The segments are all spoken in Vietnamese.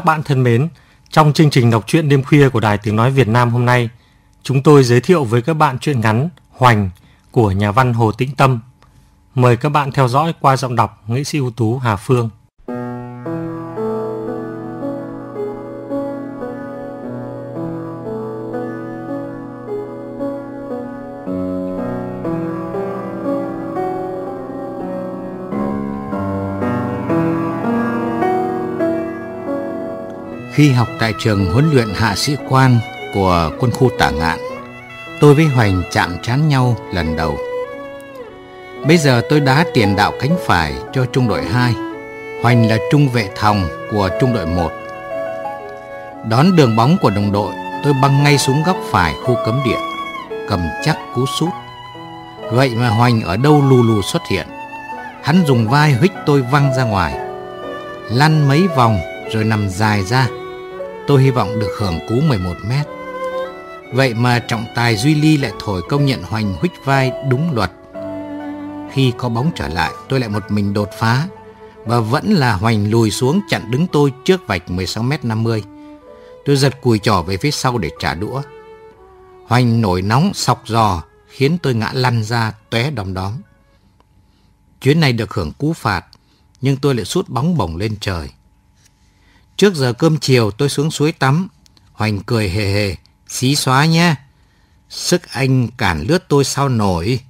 Các bạn thân mến, trong chương trình đọc truyện đêm khuya của Đài Tiếng Nói Việt Nam hôm nay, chúng tôi giới thiệu với các bạn truyện ngắn Hoành của nhà văn Hồ Tĩnh Tâm. Mời các bạn theo dõi qua giọng đọc nghệ sĩ ưu tú Hà Phương. Khi học tại trường huấn luyện hạ sĩ quan của quân khu Tả Ngạn, tôi với Hoành chạm trán nhau lần đầu. Bây giờ tôi đá tiền đạo cánh phải cho trung đội 2, Hoành là trung vệ thòng của trung đội 1. Đón đường bóng của đồng đội, tôi băng ngay xuống góc phải khu cấm địa, cầm chắc cú sút. Vậy mà Hoành ở đâu lù lù xuất hiện. Hắn dùng vai huých tôi văng ra ngoài, lăn mấy vòng rồi nằm dài ra tôi hy vọng được hưởng cú 11 mét. Vậy mà trọng tài Duy Ly lại thổi công nhận Hoành huých vai đúng luật. Khi có bóng trở lại, tôi lại một mình đột phá và vẫn là Hoành lùi xuống chặn đứng tôi trước vạch 16 mét 50. Tôi giật cùi trỏ về phía sau để trả đũa. Hoành nổi nóng sọc giò khiến tôi ngã lăn ra tóe đom đóm. Chuyến này được hưởng cú phạt, nhưng tôi lại sút bóng bổng lên trời. Trước giờ cơm chiều tôi xuống suối tắm. Hoành cười hề hề. Xí xóa nhé. Sức anh cản lướt tôi sao nổi.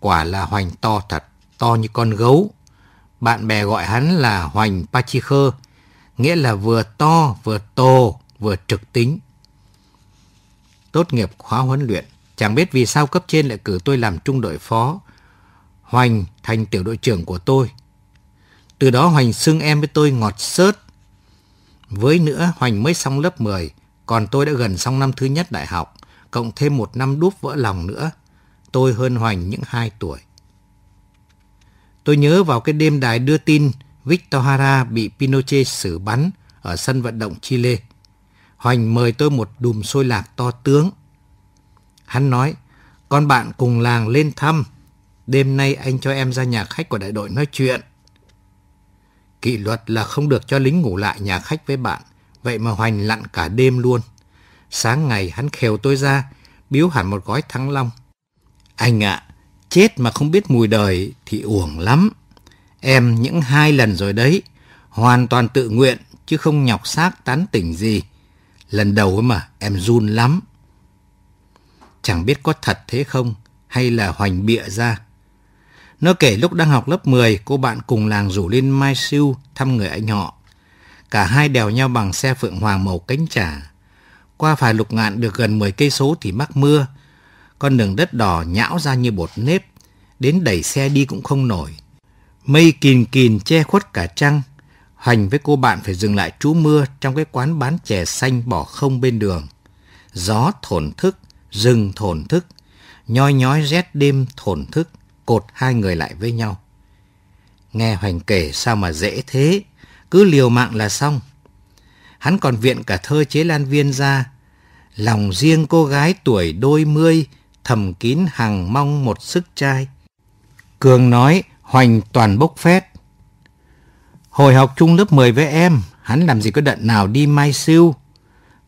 Quả là Hoành to thật. To như con gấu. Bạn bè gọi hắn là Hoành Pachikhơ. Nghĩa là vừa to, vừa to vừa trực tính. Tốt nghiệp khóa huấn luyện. Chẳng biết vì sao cấp trên lại cử tôi làm trung đội phó. Hoành thành tiểu đội trưởng của tôi. Từ đó Hoành xưng em với tôi ngọt sớt, với nữa, Hoành mới xong lớp 10, còn tôi đã gần xong năm thứ nhất đại học, cộng thêm một năm đúp vỡ lòng nữa. Tôi hơn Hoành những 2 tuổi. Tôi nhớ vào cái đêm đài đưa tin Victor Hara bị Pinochet xử bắn ở sân vận động Chile. Hoành mời tôi một đùm xôi lạc to tướng. Hắn nói, con bạn cùng làng lên thăm. Đêm nay anh cho em ra nhà khách của đại đội nói chuyện. Kỷ luật là không được cho lính ngủ lại nhà khách với bạn, vậy mà Hoành lặn cả đêm luôn. Sáng ngày hắn khều tôi ra, biếu hẳn một gói thăng long. Anh ạ, chết mà không biết mùi đời thì uổng lắm. Em những hai lần rồi đấy, hoàn toàn tự nguyện chứ không nhọc xác tán tỉnh gì. Lần đầu mà em run lắm. Chẳng biết có thật thế không hay là hoành bịa ra. Nó kể lúc đang học lớp 10, cô bạn cùng làng rủ lên Mai Siêu thăm người anh họ. Cả hai đèo nhau bằng xe phượng hoàng màu cánh trà. Qua phải lục ngạn được gần 10 cây số thì mắc mưa. Con đường đất đỏ nhão ra như bột nếp, đến đẩy xe đi cũng không nổi. Mây kìn kìn che khuất cả trăng. Hoành với cô bạn phải dừng lại trú mưa trong cái quán bán chè xanh bỏ không bên đường. Gió thổn thức, rừng thổn thức, nhoi nhói rét đêm thổn thức cột hai người lại với nhau. Nghe Hoành kể sao mà dễ thế, cứ liều mạng là xong. Hắn còn viện cả thơ chế lan viên ra. Lòng riêng cô gái tuổi đôi mươi, thầm kín hằng mong một sức trai. Cường nói Hoành toàn bốc phét. Hồi học chung lớp 10 với em, hắn làm gì có đận nào đi mai siêu.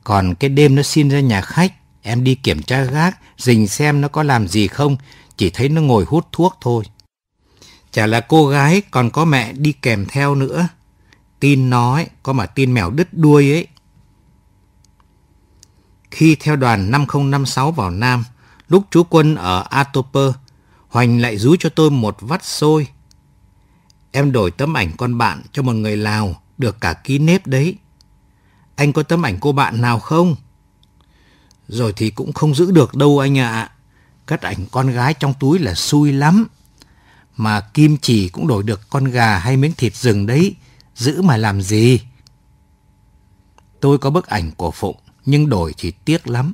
Còn cái đêm nó xin ra nhà khách, em đi kiểm tra gác, dình xem nó có làm gì không, chỉ thấy nó ngồi hút thuốc thôi. Chả là cô gái còn có mẹ đi kèm theo nữa. Tin nói có mà tin mèo đứt đuôi ấy. Khi theo đoàn 5056 vào Nam, lúc chú quân ở Atoper, Hoành lại rú cho tôi một vắt xôi. Em đổi tấm ảnh con bạn cho một người Lào, được cả ký nếp đấy. Anh có tấm ảnh cô bạn nào không? Rồi thì cũng không giữ được đâu anh ạ. À. Cất ảnh con gái trong túi là xui lắm. Mà kim chỉ cũng đổi được con gà hay miếng thịt rừng đấy. Giữ mà làm gì? Tôi có bức ảnh của Phụng, nhưng đổi thì tiếc lắm.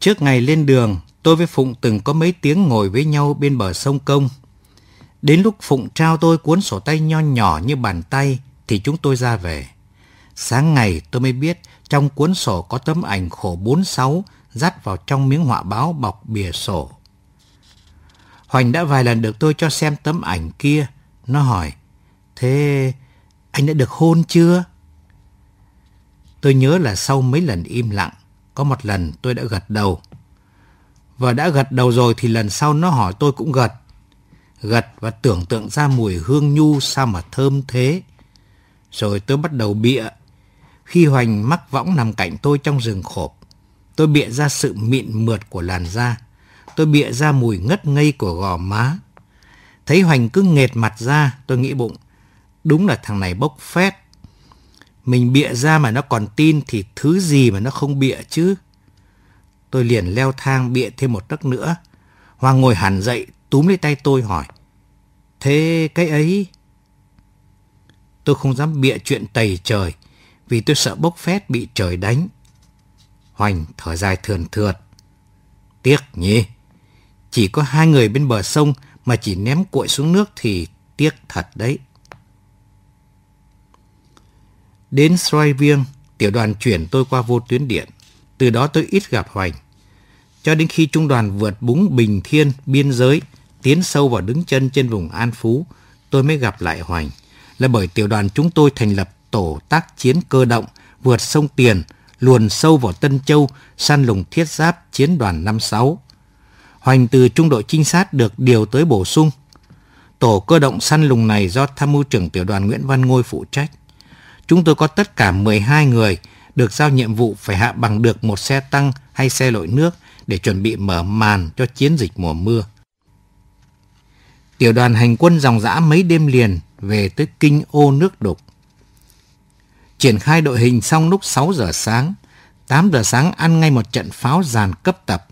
Trước ngày lên đường, tôi với Phụng từng có mấy tiếng ngồi với nhau bên bờ sông Công. Đến lúc Phụng trao tôi cuốn sổ tay nho nhỏ như bàn tay, thì chúng tôi ra về. Sáng ngày tôi mới biết trong cuốn sổ có tấm ảnh khổ 46 dắt vào trong miếng họa báo bọc bìa sổ. Hoành đã vài lần được tôi cho xem tấm ảnh kia. Nó hỏi, thế anh đã được hôn chưa? Tôi nhớ là sau mấy lần im lặng, có một lần tôi đã gật đầu. Và đã gật đầu rồi thì lần sau nó hỏi tôi cũng gật. Gật và tưởng tượng ra mùi hương nhu sao mà thơm thế. Rồi tôi bắt đầu bịa. Khi Hoành mắc võng nằm cạnh tôi trong rừng khộp, tôi bịa ra sự mịn mượt của làn da. Tôi bịa ra mùi ngất ngây của gò má. Thấy Hoành cứ nghệt mặt ra, tôi nghĩ bụng. Đúng là thằng này bốc phét. Mình bịa ra mà nó còn tin thì thứ gì mà nó không bịa chứ. Tôi liền leo thang bịa thêm một tấc nữa. Hoàng ngồi hẳn dậy, túm lấy tay tôi hỏi. Thế cái ấy... Tôi không dám bịa chuyện tầy trời, vì tôi sợ bốc phét bị trời đánh. Hoành thở dài thườn thượt. Tiếc nhỉ? Chỉ có hai người bên bờ sông mà chỉ ném cuội xuống nước thì tiếc thật đấy. Đến Sroivieng, tiểu đoàn chuyển tôi qua vô tuyến điện. Từ đó tôi ít gặp Hoành. Cho đến khi trung đoàn vượt búng Bình Thiên, biên giới, tiến sâu vào đứng chân trên vùng An Phú, tôi mới gặp lại Hoành. Là bởi tiểu đoàn chúng tôi thành lập tổ tác chiến cơ động, vượt sông Tiền, luồn sâu vào Tân Châu, săn lùng thiết giáp chiến đoàn 56. Hoành từ trung đội trinh sát được điều tới bổ sung. Tổ cơ động săn lùng này do tham mưu trưởng tiểu đoàn Nguyễn Văn Ngôi phụ trách. Chúng tôi có tất cả 12 người được giao nhiệm vụ phải hạ bằng được một xe tăng hay xe lội nước để chuẩn bị mở màn cho chiến dịch mùa mưa. Tiểu đoàn hành quân dòng dã mấy đêm liền về tới kinh ô nước đục. Triển khai đội hình xong lúc 6 giờ sáng, 8 giờ sáng ăn ngay một trận pháo dàn cấp tập.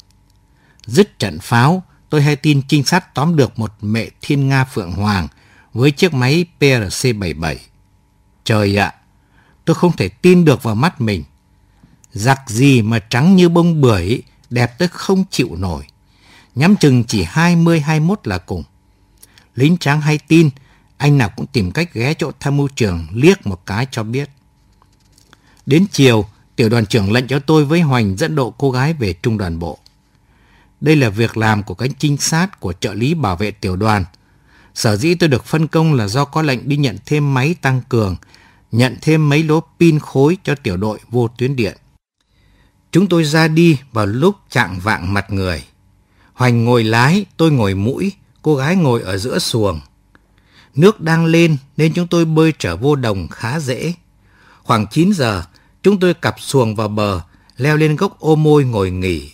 Dứt trận pháo, tôi hay tin trinh sát tóm được một mẹ thiên nga phượng hoàng với chiếc máy PRC-77. Trời ạ, tôi không thể tin được vào mắt mình. Giặc gì mà trắng như bông bưởi, đẹp tới không chịu nổi. Nhắm chừng chỉ 20-21 là cùng. Lính tráng hay tin, anh nào cũng tìm cách ghé chỗ tham mưu trưởng liếc một cái cho biết. Đến chiều, tiểu đoàn trưởng lệnh cho tôi với Hoành dẫn độ cô gái về trung đoàn bộ. Đây là việc làm của cánh trinh sát của trợ lý bảo vệ tiểu đoàn. Sở dĩ tôi được phân công là do có lệnh đi nhận thêm máy tăng cường, nhận thêm mấy lỗ pin khối cho tiểu đội vô tuyến điện. Chúng tôi ra đi vào lúc trạng vạng mặt người. Hoành ngồi lái, tôi ngồi mũi, cô gái ngồi ở giữa xuồng. Nước đang lên nên chúng tôi bơi trở vô đồng khá dễ. Khoảng 9 giờ, chúng tôi cặp xuồng vào bờ, leo lên gốc ô môi ngồi nghỉ.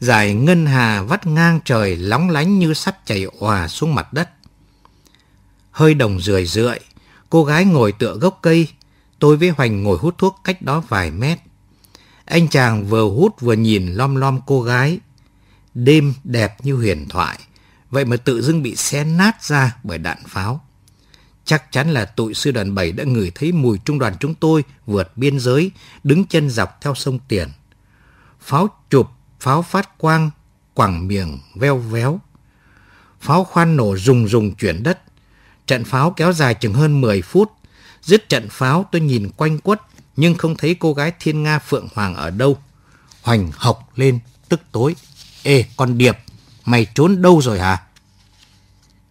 Dải ngân hà vắt ngang trời lóng lánh như sắp chảy òa xuống mặt đất. Hơi đồng rười rượi, cô gái ngồi tựa gốc cây, tôi với Hoành ngồi hút thuốc cách đó vài mét. Anh chàng vừa hút vừa nhìn lom lom cô gái. Đêm đẹp như huyền thoại, vậy mà tự dưng bị xé nát ra bởi đạn pháo. Chắc chắn là tụi sư đoàn 7 đã ngửi thấy mùi trung đoàn chúng tôi vượt biên giới, đứng chân dọc theo sông Tiền. Pháo chụp, pháo phát quang, quẳng miệng, veo véo. Pháo khoan nổ rùng rùng chuyển đất. Trận pháo kéo dài chừng hơn 10 phút. Dứt trận pháo tôi nhìn quanh quất, nhưng không thấy cô gái thiên nga Phượng Hoàng ở đâu. Hoành học lên, tức tối. Ê, con Điệp, mày trốn đâu rồi hả?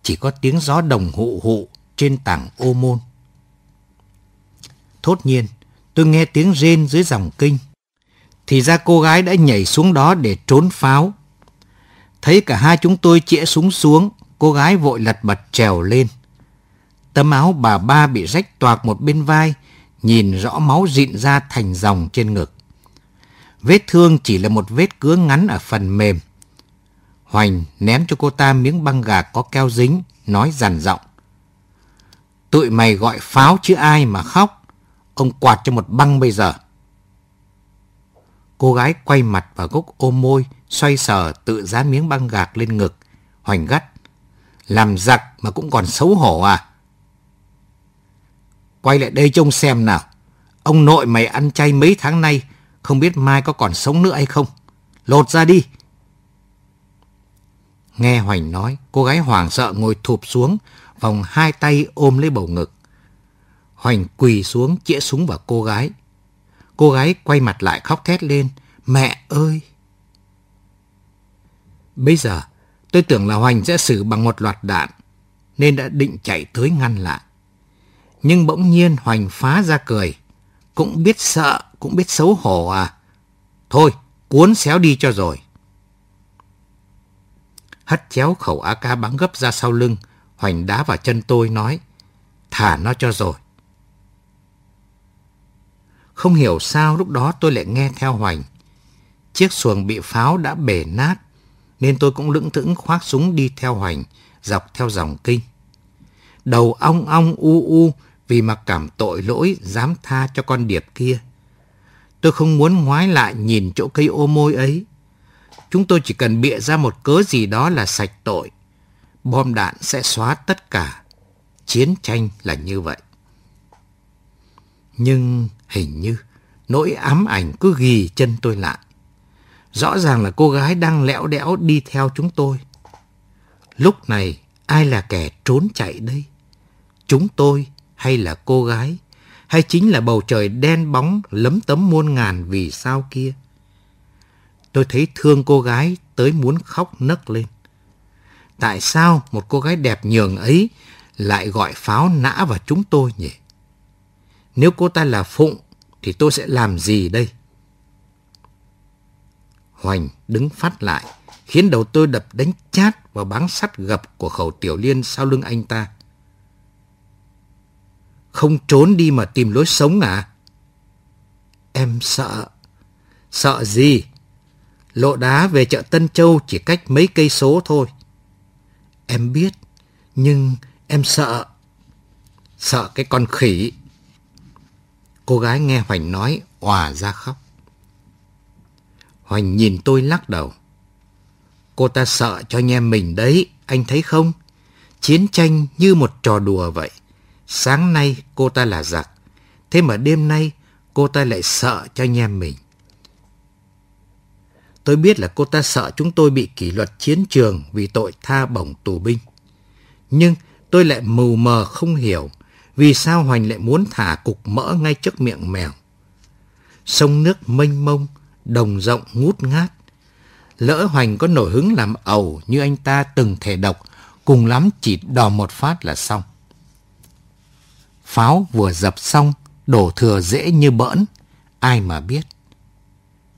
Chỉ có tiếng gió đồng hụ hụ trên tảng ô môn. Thốt nhiên, tôi nghe tiếng rên dưới dòng kinh. Thì ra cô gái đã nhảy xuống đó để trốn pháo. Thấy cả hai chúng tôi chĩa súng xuống, cô gái vội lật bật trèo lên. Tấm áo bà ba bị rách toạc một bên vai, nhìn rõ máu dịn ra thành dòng trên ngực. Vết thương chỉ là một vết cứa ngắn ở phần mềm. Hoành ném cho cô ta miếng băng gạc có keo dính, nói dằn giọng. Tụi mày gọi pháo chứ ai mà khóc. Ông quạt cho một băng bây giờ. Cô gái quay mặt vào gốc ôm môi, xoay sờ tự dán miếng băng gạc lên ngực. Hoành gắt. Làm giặc mà cũng còn xấu hổ à? Quay lại đây trông xem nào. Ông nội mày ăn chay mấy tháng nay, không biết mai có còn sống nữa hay không. Lột ra đi. Nghe Hoành nói, cô gái hoảng sợ ngồi thụp xuống, vòng hai tay ôm lấy bầu ngực. Hoành quỳ xuống chĩa súng vào cô gái. Cô gái quay mặt lại khóc thét lên. Mẹ ơi! Bây giờ, tôi tưởng là Hoành sẽ xử bằng một loạt đạn, nên đã định chạy tới ngăn lại. Nhưng bỗng nhiên Hoành phá ra cười. Cũng biết sợ, cũng biết xấu hổ à. Thôi, cuốn xéo đi cho rồi. Hất chéo khẩu AK bắn gấp ra sau lưng, Hoành đá vào chân tôi nói, thả nó cho rồi. Không hiểu sao lúc đó tôi lại nghe theo Hoành. Chiếc xuồng bị pháo đã bể nát, nên tôi cũng lững thững khoác súng đi theo Hoành, dọc theo dòng kinh. Đầu ong ong u u vì mặc cảm tội lỗi dám tha cho con điệp kia. Tôi không muốn ngoái lại nhìn chỗ cây ô môi ấy. Chúng tôi chỉ cần bịa ra một cớ gì đó là sạch tội. Bom đạn sẽ xóa tất cả. Chiến tranh là như vậy. Nhưng hình như nỗi ám ảnh cứ ghi chân tôi lại. Rõ ràng là cô gái đang lẽo đẽo đi theo chúng tôi. Lúc này, ai là kẻ trốn chạy đây? Chúng tôi hay là cô gái? Hay chính là bầu trời đen bóng lấm tấm muôn ngàn vì sao kia? Tôi thấy thương cô gái tới muốn khóc nấc lên. Tại sao một cô gái đẹp nhường ấy lại gọi pháo nã vào chúng tôi nhỉ? Nếu cô ta là Phụng thì tôi sẽ làm gì đây? Hoành đứng phát lại, khiến đầu tôi đập đánh chát vào báng sắt gập của khẩu tiểu liên sau lưng anh ta. Không trốn đi mà tìm lối sống à? Em sợ. Sợ gì? Lộ đá về chợ Tân Châu chỉ cách mấy cây số thôi. Em biết, nhưng em sợ. Sợ cái con khỉ. Cô gái nghe Hoành nói, òa ra khóc. Hoành nhìn tôi lắc đầu. Cô ta sợ cho anh em mình đấy, anh thấy không? Chiến tranh như một trò đùa vậy. Sáng nay cô ta là giặc, thế mà đêm nay cô ta lại sợ cho anh em mình. Tôi biết là cô ta sợ chúng tôi bị kỷ luật chiến trường vì tội tha bổng tù binh. Nhưng tôi lại mù mờ không hiểu vì sao Hoành lại muốn thả cục mỡ ngay trước miệng mèo. Sông nước mênh mông, đồng rộng ngút ngát. Lỡ Hoành có nổi hứng làm ẩu như anh ta từng thể độc, cùng lắm chỉ đò một phát là xong. Pháo vừa dập xong, đổ thừa dễ như bỡn, ai mà biết.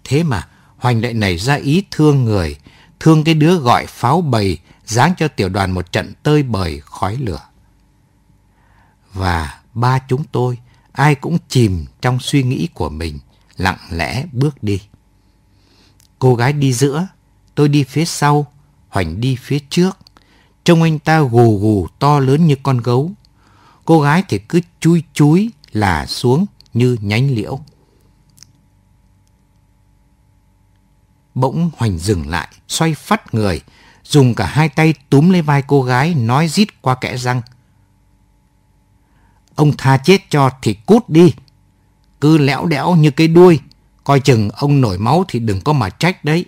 Thế mà Hoành lại nảy ra ý thương người, thương cái đứa gọi pháo bầy, giáng cho tiểu đoàn một trận tơi bời khói lửa. Và ba chúng tôi, ai cũng chìm trong suy nghĩ của mình, lặng lẽ bước đi. Cô gái đi giữa, tôi đi phía sau, Hoành đi phía trước. Trông anh ta gù gù to lớn như con gấu. Cô gái thì cứ chui chúi là xuống như nhánh liễu. Bỗng Hoành dừng lại, xoay phát người, dùng cả hai tay túm lấy vai cô gái, nói rít qua kẽ răng. Ông tha chết cho thì cút đi. Cứ lẽo đẽo như cái đuôi, coi chừng ông nổi máu thì đừng có mà trách đấy.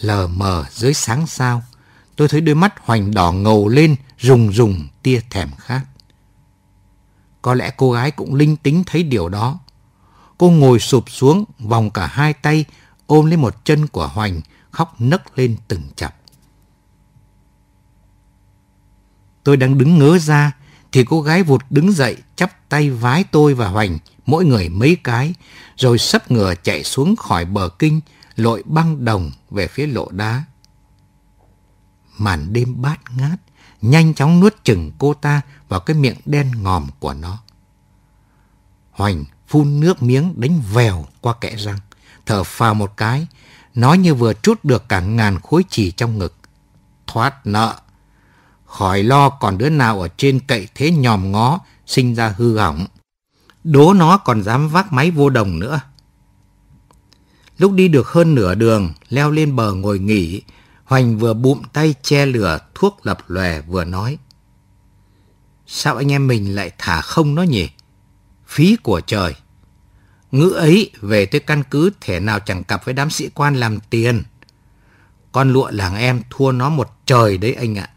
Lờ mờ dưới sáng sao, tôi thấy đôi mắt Hoành đỏ ngầu lên, rùng rùng tia thèm khát. Có lẽ cô gái cũng linh tính thấy điều đó. Cô ngồi sụp xuống, vòng cả hai tay, ôm lấy một chân của Hoành, khóc nấc lên từng chập. Tôi đang đứng ngớ ra, thì cô gái vụt đứng dậy, chắp tay vái tôi và Hoành, mỗi người mấy cái, rồi sấp ngửa chạy xuống khỏi bờ kinh, lội băng đồng về phía lộ đá. Màn đêm bát ngát, nhanh chóng nuốt chừng cô ta vào cái miệng đen ngòm của nó. Hoành phun nước miếng đánh vèo qua kẽ răng, thở phào một cái, Nói như vừa trút được cả ngàn khối chỉ trong ngực. Thoát nợ. Khỏi lo còn đứa nào ở trên cậy thế nhòm ngó, sinh ra hư hỏng. Đố nó còn dám vác máy vô đồng nữa. Lúc đi được hơn nửa đường, leo lên bờ ngồi nghỉ, Hoành vừa bụm tay che lửa thuốc lập lòe vừa nói. Sao anh em mình lại thả không nó nhỉ? Phí của trời. Ngữ ấy về tới căn cứ thể nào chẳng cặp với đám sĩ quan làm tiền. Con lụa làng em thua nó một trời đấy anh ạ.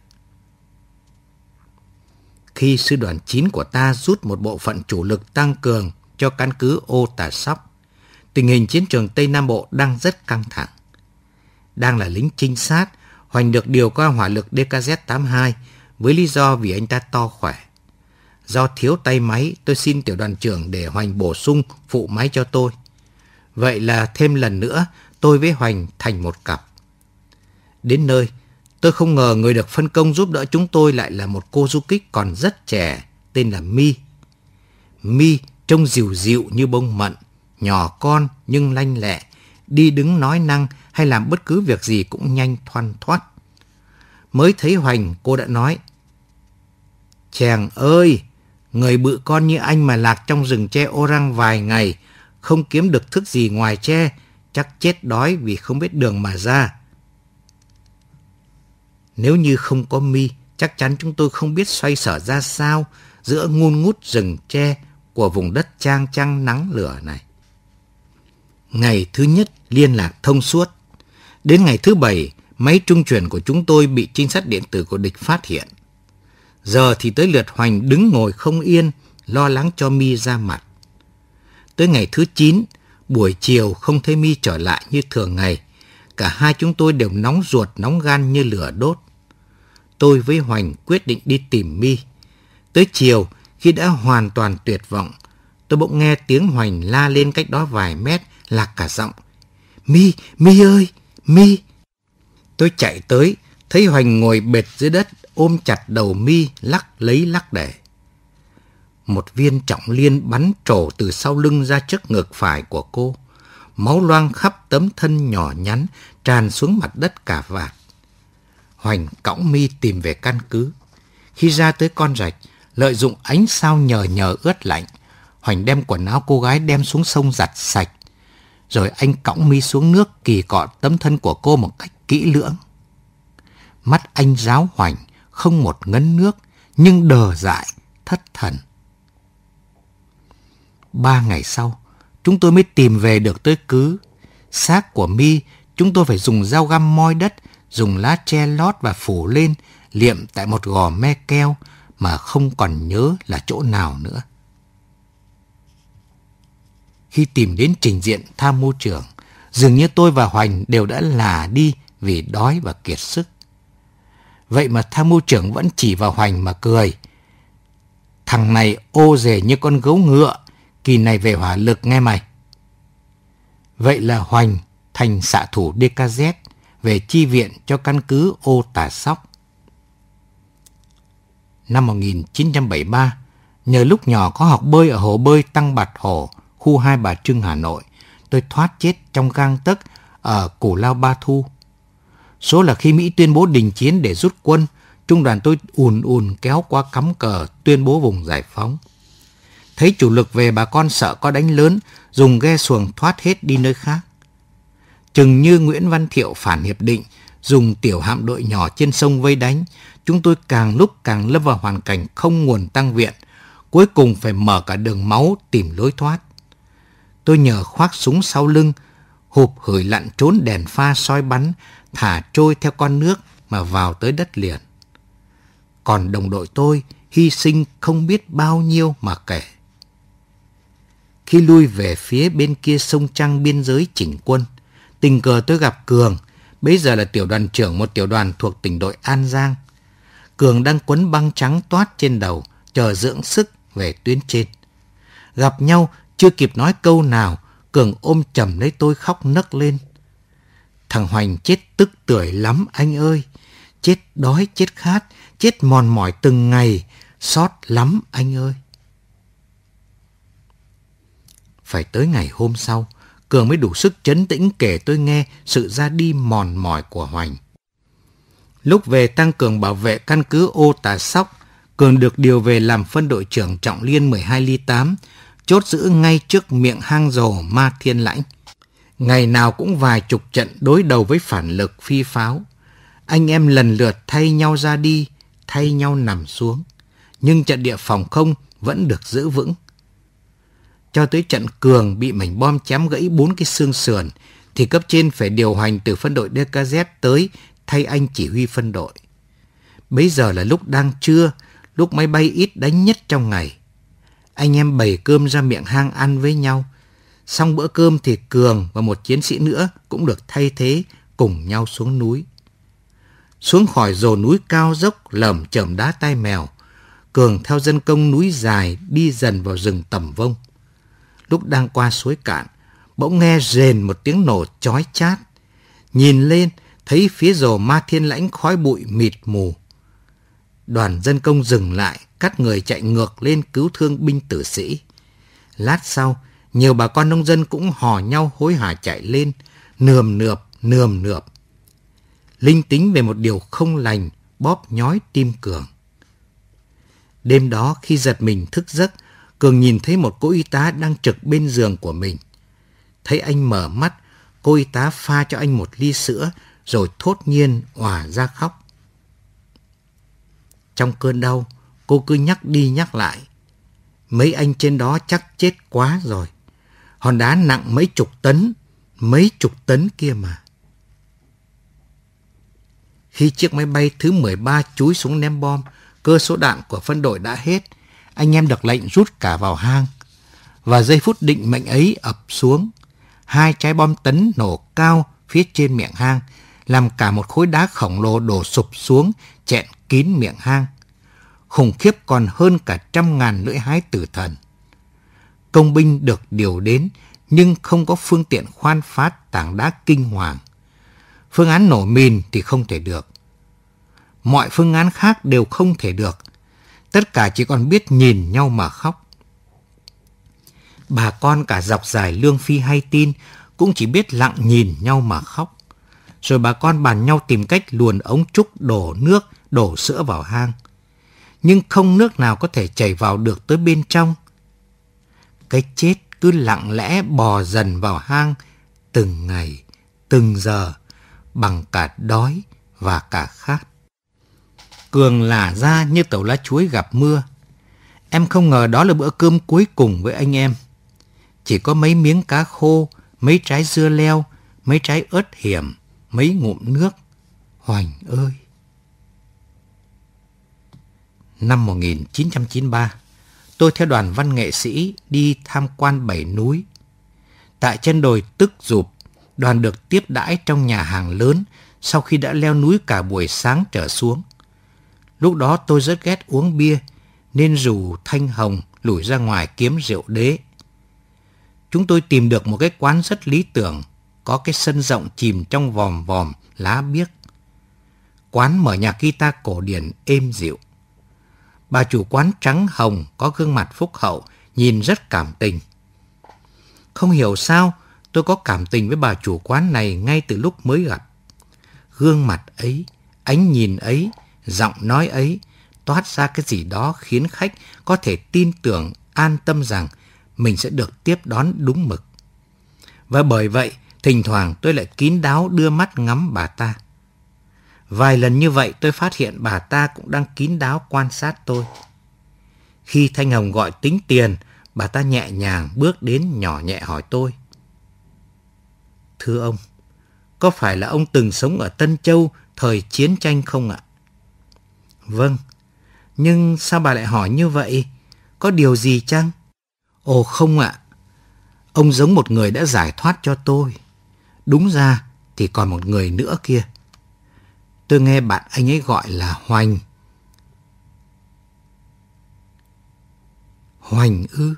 Khi sư đoàn 9 của ta rút một bộ phận chủ lực tăng cường cho căn cứ ô tà sóc, tình hình chiến trường Tây Nam Bộ đang rất căng thẳng. Đang là lính trinh sát, Hoành được điều qua hỏa lực DKZ-82 với lý do vì anh ta to khỏe. Do thiếu tay máy, tôi xin tiểu đoàn trưởng để Hoành bổ sung phụ máy cho tôi. Vậy là thêm lần nữa, tôi với Hoành thành một cặp. Đến nơi, tôi không ngờ người được phân công giúp đỡ chúng tôi lại là một cô du kích còn rất trẻ, tên là Mi. Mi trông dịu dịu như bông mận, nhỏ con nhưng lanh lẹ, đi đứng nói năng hay làm bất cứ việc gì cũng nhanh thoăn thoát. Mới thấy Hoành, cô đã nói, Chàng ơi, người bự con như anh mà lạc trong rừng tre ô răng vài ngày, không kiếm được thức gì ngoài tre, chắc chết đói vì không biết đường mà ra. Nếu như không có mi, chắc chắn chúng tôi không biết xoay sở ra sao giữa ngun ngút rừng tre của vùng đất trang trăng nắng lửa này. Ngày thứ nhất liên lạc thông suốt. Đến ngày thứ bảy, máy trung chuyển của chúng tôi bị trinh sát điện tử của địch phát hiện. Giờ thì tới lượt Hoành đứng ngồi không yên, lo lắng cho mi ra mặt. Tới ngày thứ chín, buổi chiều không thấy mi trở lại như thường ngày. Cả hai chúng tôi đều nóng ruột, nóng gan như lửa đốt. Tôi với Hoành quyết định đi tìm mi. Tới chiều, khi đã hoàn toàn tuyệt vọng, tôi bỗng nghe tiếng Hoành la lên cách đó vài mét, lạc cả giọng. Mi, Mi ơi, Mi! Tôi chạy tới, thấy Hoành ngồi bệt dưới đất, ôm chặt đầu Mi, lắc lấy lắc để. Một viên trọng liên bắn trổ từ sau lưng ra trước ngực phải của cô. Máu loang khắp tấm thân nhỏ nhắn, tràn xuống mặt đất cả vạt. Hoành cõng Mi tìm về căn cứ. Khi ra tới con rạch, lợi dụng ánh sao nhờ nhờ ướt lạnh, Hoành đem quần áo cô gái đem xuống sông giặt sạch, rồi anh cõng mi xuống nước kỳ cọ tấm thân của cô một cách kỹ lưỡng. Mắt anh giáo hoành, không một ngấn nước, nhưng đờ dại, thất thần. Ba ngày sau, chúng tôi mới tìm về được tới cứ. Xác của mi chúng tôi phải dùng dao găm moi đất, dùng lá tre lót và phủ lên, liệm tại một gò me keo mà không còn nhớ là chỗ nào nữa khi tìm đến trình diện tham mưu trưởng, dường như tôi và Hoành đều đã là đi vì đói và kiệt sức. Vậy mà tham mưu trưởng vẫn chỉ vào Hoành mà cười. Thằng này ô rể như con gấu ngựa, kỳ này về hỏa lực nghe mày. Vậy là Hoành thành xạ thủ DKZ về chi viện cho căn cứ ô tà sóc. Năm 1973, nhờ lúc nhỏ có học bơi ở hồ bơi Tăng Bạch Hồ, khu Hai Bà Trưng, Hà Nội, tôi thoát chết trong gang tấc ở Củ Lao Ba Thu. Số là khi Mỹ tuyên bố đình chiến để rút quân, trung đoàn tôi ùn ùn kéo qua cắm cờ tuyên bố vùng giải phóng. Thấy chủ lực về bà con sợ có đánh lớn, dùng ghe xuồng thoát hết đi nơi khác. Chừng như Nguyễn Văn Thiệu phản hiệp định, dùng tiểu hạm đội nhỏ trên sông vây đánh, chúng tôi càng lúc càng lâm vào hoàn cảnh không nguồn tăng viện, cuối cùng phải mở cả đường máu tìm lối thoát. Tôi nhờ khoác súng sau lưng, hụp hửi lặn trốn đèn pha soi bắn, thả trôi theo con nước mà vào tới đất liền. Còn đồng đội tôi hy sinh không biết bao nhiêu mà kể. Khi lui về phía bên kia sông Trăng biên giới chỉnh quân, tình cờ tôi gặp Cường, bây giờ là tiểu đoàn trưởng một tiểu đoàn thuộc tỉnh đội An Giang. Cường đang quấn băng trắng toát trên đầu, chờ dưỡng sức về tuyến trên. Gặp nhau chưa kịp nói câu nào, Cường ôm chầm lấy tôi khóc nấc lên. Thằng Hoành chết tức tưởi lắm anh ơi. Chết đói, chết khát, chết mòn mỏi từng ngày. Xót lắm anh ơi. Phải tới ngày hôm sau, Cường mới đủ sức chấn tĩnh kể tôi nghe sự ra đi mòn mỏi của Hoành. Lúc về tăng cường bảo vệ căn cứ ô Tà Sóc, Cường được điều về làm phân đội trưởng trọng liên 12 ly 8, chốt giữ ngay trước miệng hang rồ Ma Thiên Lãnh. Ngày nào cũng vài chục trận đối đầu với phản lực phi pháo. Anh em lần lượt thay nhau ra đi, thay nhau nằm xuống. Nhưng trận địa phòng không vẫn được giữ vững. Cho tới trận Cường bị mảnh bom chém gãy bốn cái xương sườn, thì cấp trên phải điều hành từ phân đội DKZ tới thay anh chỉ huy phân đội. Bây giờ là lúc đang trưa, lúc máy bay ít đánh nhất trong ngày. Anh em bày cơm ra miệng hang ăn với nhau. Xong bữa cơm thì Cường và một chiến sĩ nữa cũng được thay thế cùng nhau xuống núi. Xuống khỏi rồ núi cao dốc lởm chởm đá tai mèo, Cường theo dân công núi dài đi dần vào rừng tầm vông. Lúc đang qua suối cạn, bỗng nghe rền một tiếng nổ chói chát. Nhìn lên, thấy phía rồ ma thiên lãnh khói bụi mịt mù. Đoàn dân công dừng lại, cắt người chạy ngược lên cứu thương binh tử sĩ. Lát sau, nhiều bà con nông dân cũng hò nhau hối hả chạy lên, nườm nượp, nườm nượp. Linh tính về một điều không lành, bóp nhói tim Cường. Đêm đó khi giật mình thức giấc, Cường nhìn thấy một cô y tá đang trực bên giường của mình. Thấy anh mở mắt, cô y tá pha cho anh một ly sữa rồi thốt nhiên òa ra khóc. Trong cơn đau, cô cứ nhắc đi nhắc lại. Mấy anh trên đó chắc chết quá rồi. Hòn đá nặng mấy chục tấn, mấy chục tấn kia mà. Khi chiếc máy bay thứ 13 chúi xuống ném bom, cơ số đạn của phân đội đã hết. Anh em được lệnh rút cả vào hang. Và giây phút định mệnh ấy ập xuống. Hai trái bom tấn nổ cao phía trên miệng hang, làm cả một khối đá khổng lồ đổ sụp xuống, chẹn kín miệng hang. Khủng khiếp còn hơn cả trăm ngàn lưỡi hái tử thần. Công binh được điều đến, nhưng không có phương tiện khoan phát tảng đá kinh hoàng. Phương án nổ mìn thì không thể được. Mọi phương án khác đều không thể được. Tất cả chỉ còn biết nhìn nhau mà khóc. Bà con cả dọc dài Lương Phi hay tin cũng chỉ biết lặng nhìn nhau mà khóc. Rồi bà con bàn nhau tìm cách luồn ống trúc đổ nước, đổ sữa vào hang. Nhưng không nước nào có thể chảy vào được tới bên trong. Cái chết cứ lặng lẽ bò dần vào hang từng ngày, từng giờ bằng cả đói và cả khát. Cường lả ra như tàu lá chuối gặp mưa. Em không ngờ đó là bữa cơm cuối cùng với anh em. Chỉ có mấy miếng cá khô, mấy trái dưa leo, mấy trái ớt hiểm, mấy ngụm nước. Hoành ơi! Năm 1993, tôi theo đoàn văn nghệ sĩ đi tham quan bảy núi. Tại chân đồi Tức Dụp, đoàn được tiếp đãi trong nhà hàng lớn sau khi đã leo núi cả buổi sáng trở xuống. Lúc đó tôi rất ghét uống bia, nên rủ Thanh Hồng lủi ra ngoài kiếm rượu đế. Chúng tôi tìm được một cái quán rất lý tưởng, có cái sân rộng chìm trong vòm vòm, lá biếc. Quán mở nhạc guitar cổ điển êm dịu. Bà chủ quán trắng hồng có gương mặt phúc hậu, nhìn rất cảm tình. Không hiểu sao tôi có cảm tình với bà chủ quán này ngay từ lúc mới gặp. Gương mặt ấy, ánh nhìn ấy, giọng nói ấy toát ra cái gì đó khiến khách có thể tin tưởng, an tâm rằng mình sẽ được tiếp đón đúng mực. Và bởi vậy, thỉnh thoảng tôi lại kín đáo đưa mắt ngắm bà ta. Vài lần như vậy tôi phát hiện bà ta cũng đang kín đáo quan sát tôi. Khi Thanh Hồng gọi tính tiền, bà ta nhẹ nhàng bước đến nhỏ nhẹ hỏi tôi. Thưa ông, có phải là ông từng sống ở Tân Châu thời chiến tranh không ạ? Vâng, nhưng sao bà lại hỏi như vậy? Có điều gì chăng? Ồ không ạ, ông giống một người đã giải thoát cho tôi. Đúng ra thì còn một người nữa kia. Tôi nghe bạn anh ấy gọi là Hoành. Hoành ư?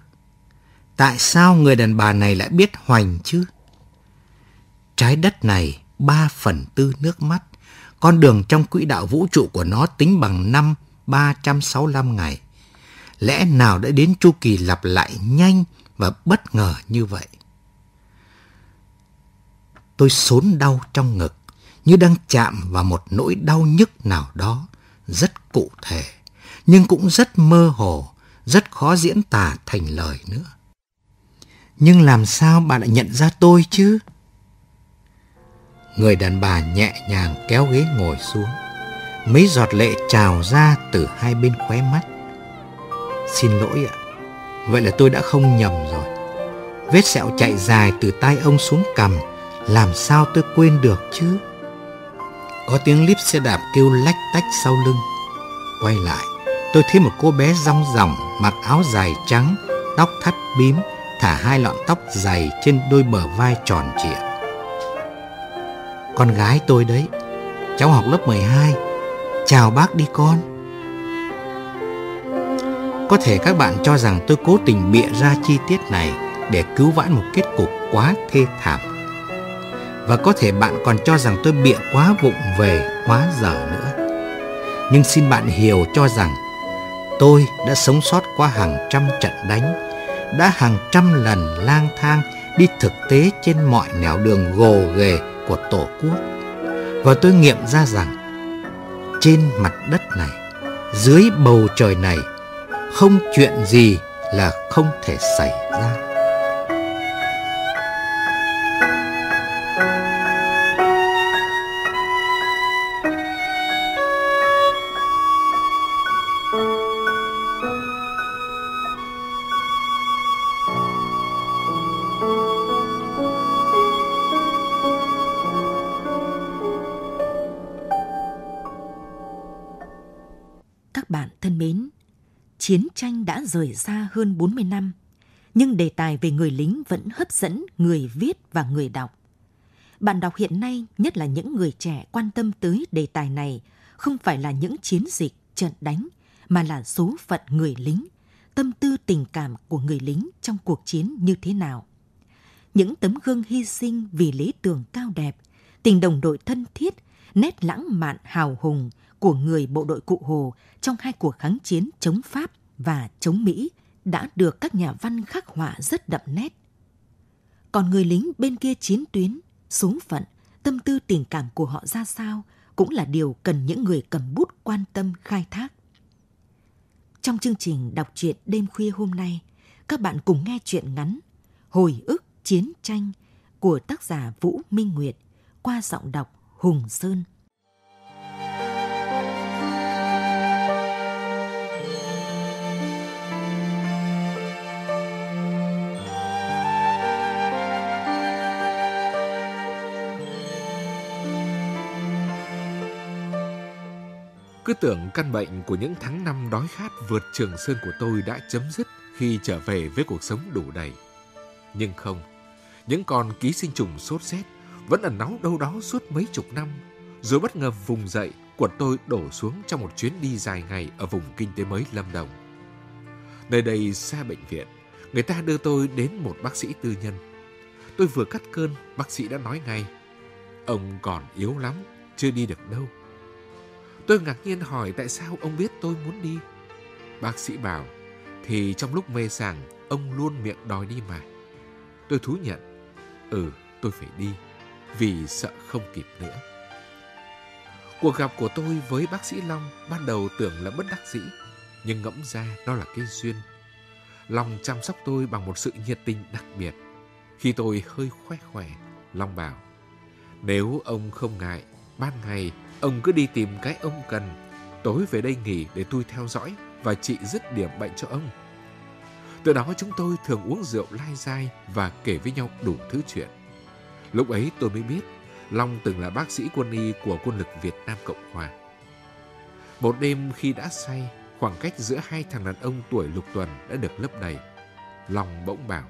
Tại sao người đàn bà này lại biết Hoành chứ? Trái đất này ba phần tư nước mắt. Con đường trong quỹ đạo vũ trụ của nó tính bằng năm 365 ngày. Lẽ nào đã đến chu kỳ lặp lại nhanh và bất ngờ như vậy? Tôi sốn đau trong ngực, như đang chạm vào một nỗi đau nhức nào đó, rất cụ thể, nhưng cũng rất mơ hồ, rất khó diễn tả thành lời nữa. Nhưng làm sao bạn lại nhận ra tôi chứ? Người đàn bà nhẹ nhàng kéo ghế ngồi xuống. Mấy giọt lệ trào ra từ hai bên khóe mắt. Xin lỗi ạ. Vậy là tôi đã không nhầm rồi. Vết sẹo chạy dài từ tai ông xuống cằm. Làm sao tôi quên được chứ? Có tiếng líp xe đạp kêu lách tách sau lưng. Quay lại, tôi thấy một cô bé rong ròng mặc áo dài trắng, tóc thắt bím, thả hai lọn tóc dày trên đôi bờ vai tròn trịa. Con gái tôi đấy, cháu học lớp 12. Chào bác đi con. Có thể các bạn cho rằng tôi cố tình bịa ra chi tiết này để cứu vãn một kết cục quá thê thảm. Và có thể bạn còn cho rằng tôi bịa quá vụng về, quá dở nữa. Nhưng xin bạn hiểu cho rằng tôi đã sống sót qua hàng trăm trận đánh, đã hàng trăm lần lang thang đi thực tế trên mọi nẻo đường gồ ghề của Tổ quốc. Và tôi nghiệm ra rằng trên mặt đất này, dưới bầu trời này, không chuyện gì là không thể xảy ra. Chiến tranh đã rời xa hơn 40 năm, nhưng đề tài về người lính vẫn hấp dẫn người viết và người đọc. Bạn đọc hiện nay, nhất là những người trẻ quan tâm tới đề tài này, không phải là những chiến dịch, trận đánh, mà là số phận người lính, tâm tư tình cảm của người lính trong cuộc chiến như thế nào. Những tấm gương hy sinh vì lý tưởng cao đẹp, tình đồng đội thân thiết, nét lãng mạn hào hùng của người bộ đội Cụ Hồ trong hai cuộc kháng chiến chống Pháp và chống Mỹ đã được các nhà văn khắc họa rất đậm nét. Còn người lính bên kia chiến tuyến, số phận, tâm tư tình cảm của họ ra sao cũng là điều cần những người cầm bút quan tâm khai thác. Trong chương trình đọc truyện đêm khuya hôm nay, các bạn cùng nghe chuyện ngắn Hồi ức chiến tranh của tác giả Vũ Minh Nguyệt qua giọng đọc Hùng Sơn. Cứ tưởng căn bệnh của những tháng năm đói khát vượt trường sơn của tôi đã chấm dứt khi trở về với cuộc sống đủ đầy. Nhưng không, những con ký sinh trùng sốt rét vẫn ẩn náu đâu đó suốt mấy chục năm, rồi bất ngờ vùng dậy, quật tôi đổ xuống trong một chuyến đi dài ngày ở vùng kinh tế mới Lâm Đồng. Nơi đây xa bệnh viện, người ta đưa tôi đến một bác sĩ tư nhân. Tôi vừa cắt cơn, bác sĩ đã nói ngay, ông còn yếu lắm, chưa đi được đâu. Tôi ngạc nhiên hỏi tại sao ông biết tôi muốn đi. Bác sĩ bảo, thì trong lúc mê sảng, ông luôn miệng đòi đi mà. Tôi thú nhận, ừ, tôi phải đi, vì sợ không kịp nữa. Cuộc gặp của tôi với bác sĩ Long ban đầu tưởng là bất đắc dĩ, nhưng ngẫm ra đó là cái duyên. Long chăm sóc tôi bằng một sự nhiệt tình đặc biệt. Khi tôi hơi khoe khỏe, Long bảo, nếu ông không ngại, ban ngày Ông cứ đi tìm cái ông cần, tối về đây nghỉ để tôi theo dõi và trị dứt điểm bệnh cho ông. Từ đó chúng tôi thường uống rượu lai dai và kể với nhau đủ thứ chuyện. Lúc ấy tôi mới biết Long từng là bác sĩ quân y của quân lực Việt Nam Cộng Hòa. Một đêm khi đã say, khoảng cách giữa hai thằng đàn ông tuổi lục tuần đã được lấp đầy. Long bỗng bảo,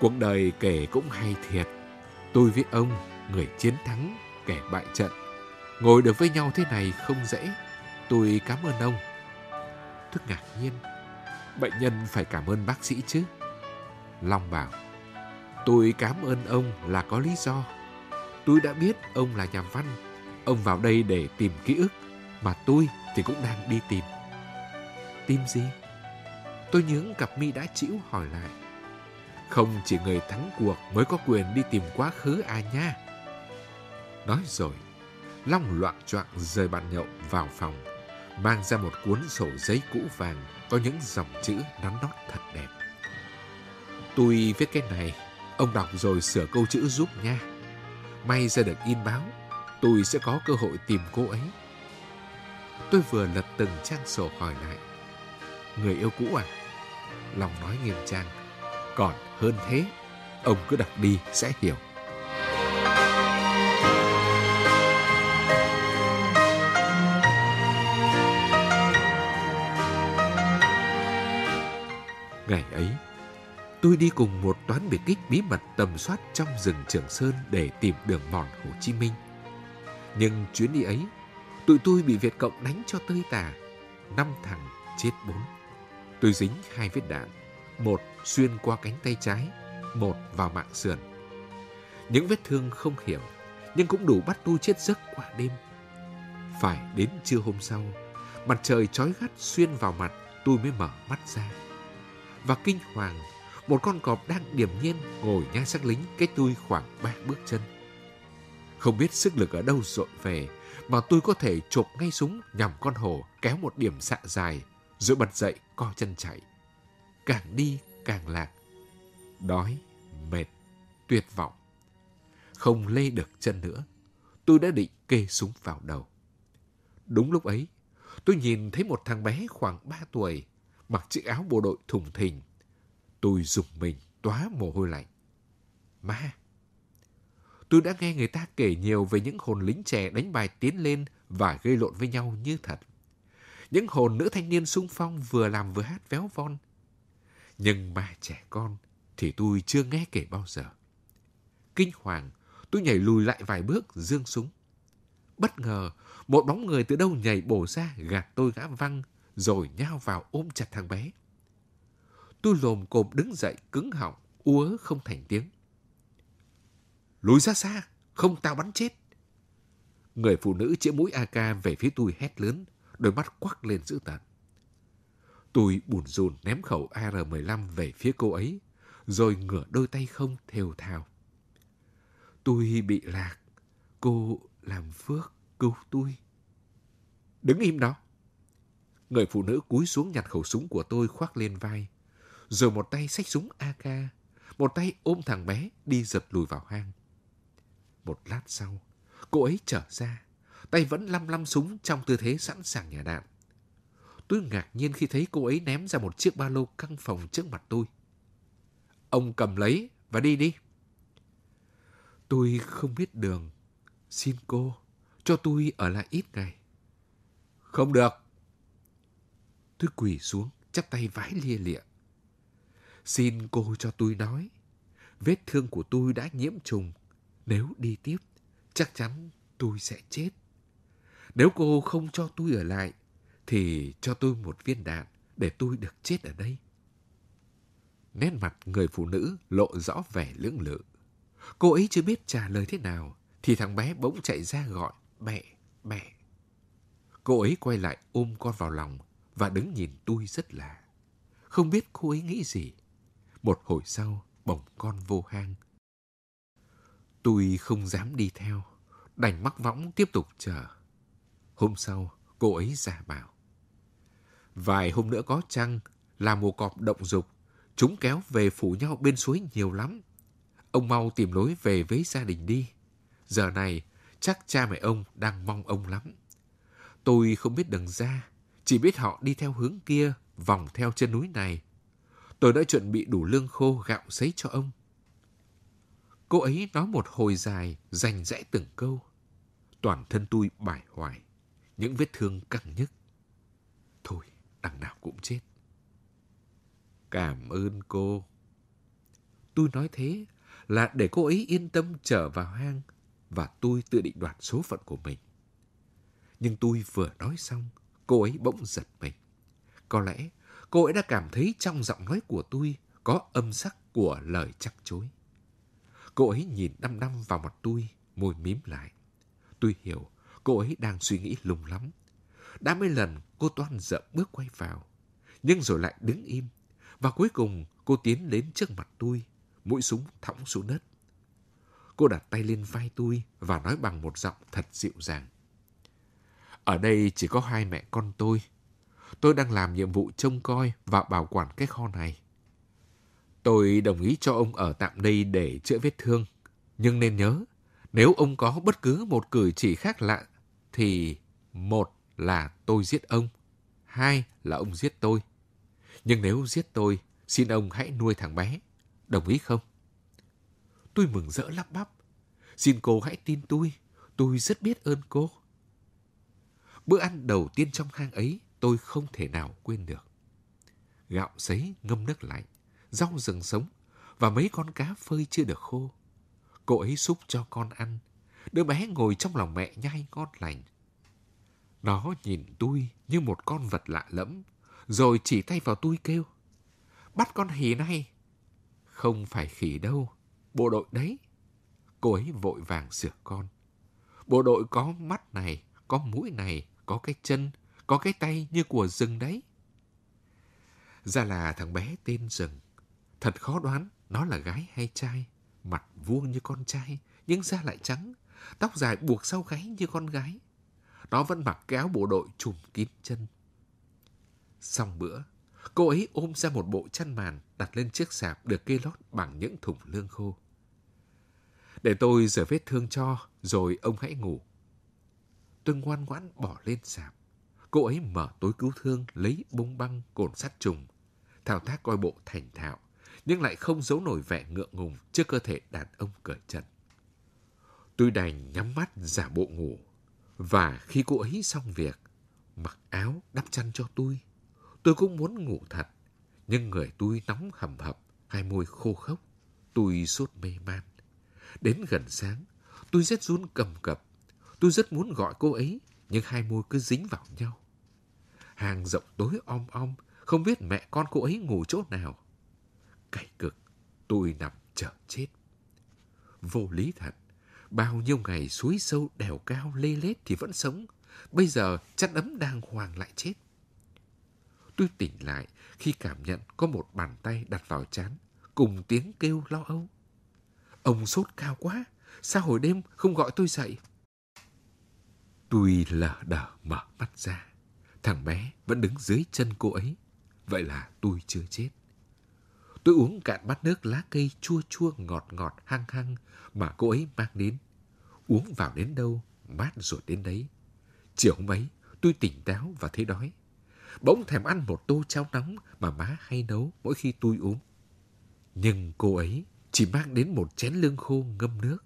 Cuộc đời kể cũng hay thiệt. Tôi với ông, người chiến thắng, kẻ bại trận, Ngồi được với nhau thế này không dễ. Tôi cảm ơn ông. Thức ngạc nhiên. Bệnh nhân phải cảm ơn bác sĩ chứ. Long bảo. Tôi cảm ơn ông là có lý do. Tôi đã biết ông là nhà văn. Ông vào đây để tìm ký ức. Mà tôi thì cũng đang đi tìm. Tìm gì? Tôi nhướng cặp mi đã chịu hỏi lại. Không chỉ người thắng cuộc mới có quyền đi tìm quá khứ à nha. Nói rồi, Long loạn choạng rời bàn nhậu vào phòng, mang ra một cuốn sổ giấy cũ vàng có những dòng chữ nắn nót thật đẹp. Tôi viết cái này, ông đọc rồi sửa câu chữ giúp nha. May ra được in báo, tôi sẽ có cơ hội tìm cô ấy. Tôi vừa lật từng trang sổ hỏi lại. Người yêu cũ à? Lòng nói nghiêm trang. Còn hơn thế, ông cứ đọc đi sẽ hiểu. Ngày ấy, tôi đi cùng một toán biệt kích bí mật tầm soát trong rừng Trường Sơn để tìm đường mòn Hồ Chí Minh. Nhưng chuyến đi ấy, tụi tôi bị Việt Cộng đánh cho tơi tả. Năm thằng chết bốn. Tôi dính hai vết đạn, một xuyên qua cánh tay trái, một vào mạng sườn. Những vết thương không hiểu, nhưng cũng đủ bắt tôi chết giấc qua đêm. Phải đến trưa hôm sau, mặt trời chói gắt xuyên vào mặt, tôi mới mở mắt ra. Và kinh hoàng, một con cọp đang điềm nhiên ngồi nhai xác lính cách tôi khoảng ba bước chân. Không biết sức lực ở đâu dội về, mà tôi có thể chộp ngay súng nhằm con hổ kéo một điểm xạ dài, rồi bật dậy co chân chạy. Càng đi càng lạc. Đói, mệt, tuyệt vọng. Không lê được chân nữa, tôi đã định kê súng vào đầu. Đúng lúc ấy, tôi nhìn thấy một thằng bé khoảng 3 tuổi, mặc chiếc áo bộ đội thùng thình. Tôi dùng mình tóa mồ hôi lạnh. Ma! Tôi đã nghe người ta kể nhiều về những hồn lính trẻ đánh bài tiến lên và gây lộn với nhau như thật. Những hồn nữ thanh niên sung phong vừa làm vừa hát véo von. Nhưng mà trẻ con thì tôi chưa nghe kể bao giờ. Kinh hoàng, tôi nhảy lùi lại vài bước dương súng. Bất ngờ, một bóng người từ đâu nhảy bổ ra gạt tôi gã văng rồi nhao vào ôm chặt thằng bé. Tôi lồm cồm đứng dậy cứng họng, úa không thành tiếng. Lùi ra xa, không tao bắn chết. Người phụ nữ chĩa mũi AK về phía tôi hét lớn, đôi mắt quắc lên dữ tợn. Tôi buồn rùn ném khẩu AR-15 về phía cô ấy, rồi ngửa đôi tay không thều thào. Tôi bị lạc, cô làm phước cứu tôi. Đứng im đó. Người phụ nữ cúi xuống nhặt khẩu súng của tôi khoác lên vai, rồi một tay xách súng AK, một tay ôm thằng bé đi giật lùi vào hang. Một lát sau, cô ấy trở ra, tay vẫn lăm lăm súng trong tư thế sẵn sàng nhả đạn. Tôi ngạc nhiên khi thấy cô ấy ném ra một chiếc ba lô căng phòng trước mặt tôi. Ông cầm lấy và đi đi. Tôi không biết đường. Xin cô, cho tôi ở lại ít ngày. Không được. Tôi quỳ xuống, chắp tay vái lia lịa. Xin cô cho tôi nói. Vết thương của tôi đã nhiễm trùng. Nếu đi tiếp, chắc chắn tôi sẽ chết. Nếu cô không cho tôi ở lại, thì cho tôi một viên đạn để tôi được chết ở đây. Nét mặt người phụ nữ lộ rõ vẻ lưỡng lự. Cô ấy chưa biết trả lời thế nào, thì thằng bé bỗng chạy ra gọi mẹ, mẹ. Cô ấy quay lại ôm con vào lòng và đứng nhìn tôi rất lạ. Không biết cô ấy nghĩ gì. Một hồi sau, bỗng con vô hang. Tôi không dám đi theo, đành mắc võng tiếp tục chờ. Hôm sau, cô ấy giả bảo. Vài hôm nữa có chăng, là mùa cọp động dục, chúng kéo về phủ nhau bên suối nhiều lắm. Ông mau tìm lối về với gia đình đi. Giờ này, chắc cha mẹ ông đang mong ông lắm. Tôi không biết đường ra, chỉ biết họ đi theo hướng kia, vòng theo chân núi này. Tôi đã chuẩn bị đủ lương khô gạo sấy cho ông. Cô ấy nói một hồi dài, rành rẽ từng câu. Toàn thân tôi bải hoài, những vết thương căng nhức. Thôi, đằng nào cũng chết. Cảm ơn cô. Tôi nói thế là để cô ấy yên tâm trở vào hang và tôi tự định đoạt số phận của mình. Nhưng tôi vừa nói xong, cô ấy bỗng giật mình. Có lẽ cô ấy đã cảm thấy trong giọng nói của tôi có âm sắc của lời chắc chối. Cô ấy nhìn đăm đăm vào mặt tôi, môi mím lại. Tôi hiểu cô ấy đang suy nghĩ lung lắm. Đã mấy lần cô toan dậm bước quay vào, nhưng rồi lại đứng im. Và cuối cùng cô tiến đến trước mặt tôi, mũi súng thõng xuống đất. Cô đặt tay lên vai tôi và nói bằng một giọng thật dịu dàng. Ở đây chỉ có hai mẹ con tôi. Tôi đang làm nhiệm vụ trông coi và bảo quản cái kho này. Tôi đồng ý cho ông ở tạm đây để chữa vết thương. Nhưng nên nhớ, nếu ông có bất cứ một cử chỉ khác lạ, thì một là tôi giết ông, hai là ông giết tôi. Nhưng nếu giết tôi, xin ông hãy nuôi thằng bé. Đồng ý không? Tôi mừng rỡ lắp bắp. Xin cô hãy tin tôi, tôi rất biết ơn cô. Bữa ăn đầu tiên trong hang ấy tôi không thể nào quên được. Gạo sấy ngâm nước lạnh, rau rừng sống và mấy con cá phơi chưa được khô. Cô ấy xúc cho con ăn. Đứa bé ngồi trong lòng mẹ nhai ngon lành. Nó nhìn tôi như một con vật lạ lẫm, rồi chỉ tay vào tôi kêu. Bắt con hỉ này. Không phải khỉ đâu, bộ đội đấy. Cô ấy vội vàng sửa con. Bộ đội có mắt này, có mũi này, có cái chân, có cái tay như của rừng đấy. Ra là thằng bé tên rừng. Thật khó đoán nó là gái hay trai. Mặt vuông như con trai, nhưng da lại trắng. Tóc dài buộc sau gáy như con gái. Nó vẫn mặc cái áo bộ đội trùm kín chân. Xong bữa, cô ấy ôm ra một bộ chăn màn đặt lên chiếc sạp được kê lót bằng những thùng lương khô. Để tôi rửa vết thương cho, rồi ông hãy ngủ. Tôi ngoan ngoãn bỏ lên sạp. Cô ấy mở túi cứu thương, lấy bông băng, cồn sát trùng. Thao tác coi bộ thành thạo, nhưng lại không giấu nổi vẻ ngượng ngùng trước cơ thể đàn ông cởi trần. Tôi đành nhắm mắt giả bộ ngủ. Và khi cô ấy xong việc, mặc áo đắp chăn cho tôi, tôi cũng muốn ngủ thật. Nhưng người tôi nóng hầm hập, hai môi khô khốc. Tôi sốt mê man. Đến gần sáng, tôi rất run cầm cập. Tôi rất muốn gọi cô ấy, nhưng hai môi cứ dính vào nhau. Hàng rộng tối om om, không biết mẹ con cô ấy ngủ chỗ nào. Cay cực, tôi nằm chờ chết. Vô lý thật, bao nhiêu ngày suối sâu đèo cao lê lết thì vẫn sống. Bây giờ chăn ấm đang hoàng lại chết. Tôi tỉnh lại khi cảm nhận có một bàn tay đặt vào chán, cùng tiếng kêu lo âu. Ông sốt cao quá, sao hồi đêm không gọi tôi dậy? Tôi lờ đờ mở mắt ra. Thằng bé vẫn đứng dưới chân cô ấy. Vậy là tôi chưa chết. Tôi uống cạn bát nước lá cây chua chua ngọt ngọt hăng hăng mà cô ấy mang đến. Uống vào đến đâu, mát rồi đến đấy. Chiều hôm ấy, tôi tỉnh táo và thấy đói. Bỗng thèm ăn một tô cháo nóng mà má hay nấu mỗi khi tôi uống. Nhưng cô ấy chỉ mang đến một chén lương khô ngâm nước.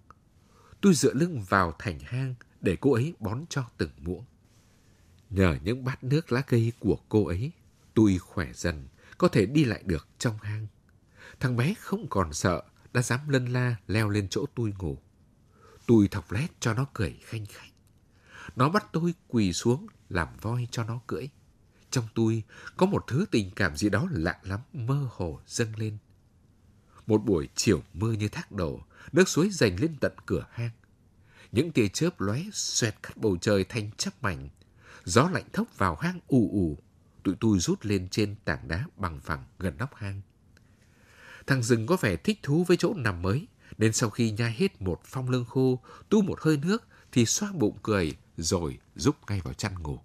Tôi dựa lưng vào thành hang để cô ấy bón cho từng muỗng. Nhờ những bát nước lá cây của cô ấy, tôi khỏe dần, có thể đi lại được trong hang. Thằng bé không còn sợ, đã dám lân la leo lên chỗ tôi ngủ. Tôi thọc lét cho nó cười khanh khách. Nó bắt tôi quỳ xuống làm voi cho nó cưỡi. Trong tôi có một thứ tình cảm gì đó lạ lắm mơ hồ dâng lên. Một buổi chiều mưa như thác đổ, nước suối dành lên tận cửa hang. Những tia chớp lóe xoẹt cắt bầu trời thành chắp mảnh. Gió lạnh thốc vào hang ù ù. Tụi tôi rút lên trên tảng đá bằng phẳng gần nóc hang. Thằng rừng có vẻ thích thú với chỗ nằm mới, nên sau khi nhai hết một phong lương khô, tu một hơi nước, thì xoa bụng cười, rồi rúc ngay vào chăn ngủ.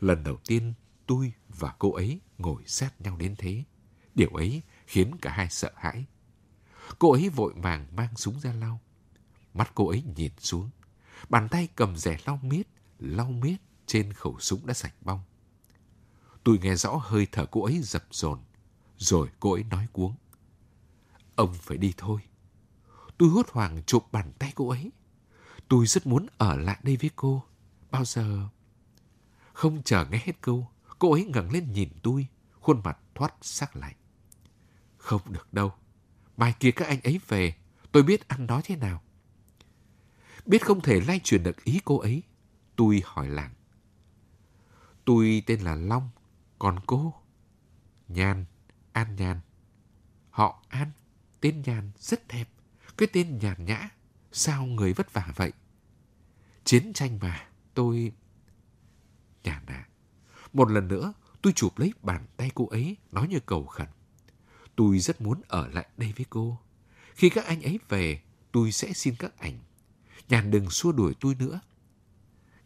Lần đầu tiên, tôi và cô ấy ngồi sát nhau đến thế. Điều ấy khiến cả hai sợ hãi. Cô ấy vội vàng mang súng ra lau. Mắt cô ấy nhìn xuống. Bàn tay cầm rẻ lau miết, lau miết trên khẩu súng đã sạch bong. Tôi nghe rõ hơi thở cô ấy dập dồn. Rồi cô ấy nói cuống. Ông phải đi thôi. Tôi hốt hoảng chụp bàn tay cô ấy. Tôi rất muốn ở lại đây với cô. Bao giờ... Không chờ nghe hết câu, cô ấy ngẩng lên nhìn tôi, khuôn mặt thoát sắc lạnh. Không được đâu. Mai kia các anh ấy về, tôi biết ăn nói thế nào. Biết không thể lay truyền được ý cô ấy, tôi hỏi làng. Tôi tên là Long, còn cô? Nhan, An Nhàn. Họ An, tên Nhàn rất đẹp. Cái tên nhàn nhã, sao người vất vả vậy? Chiến tranh mà, tôi... Nhàn à, một lần nữa tôi chụp lấy bàn tay cô ấy nói như cầu khẩn. Tôi rất muốn ở lại đây với cô. Khi các anh ấy về, tôi sẽ xin các ảnh. Nhàn đừng xua đuổi tôi nữa.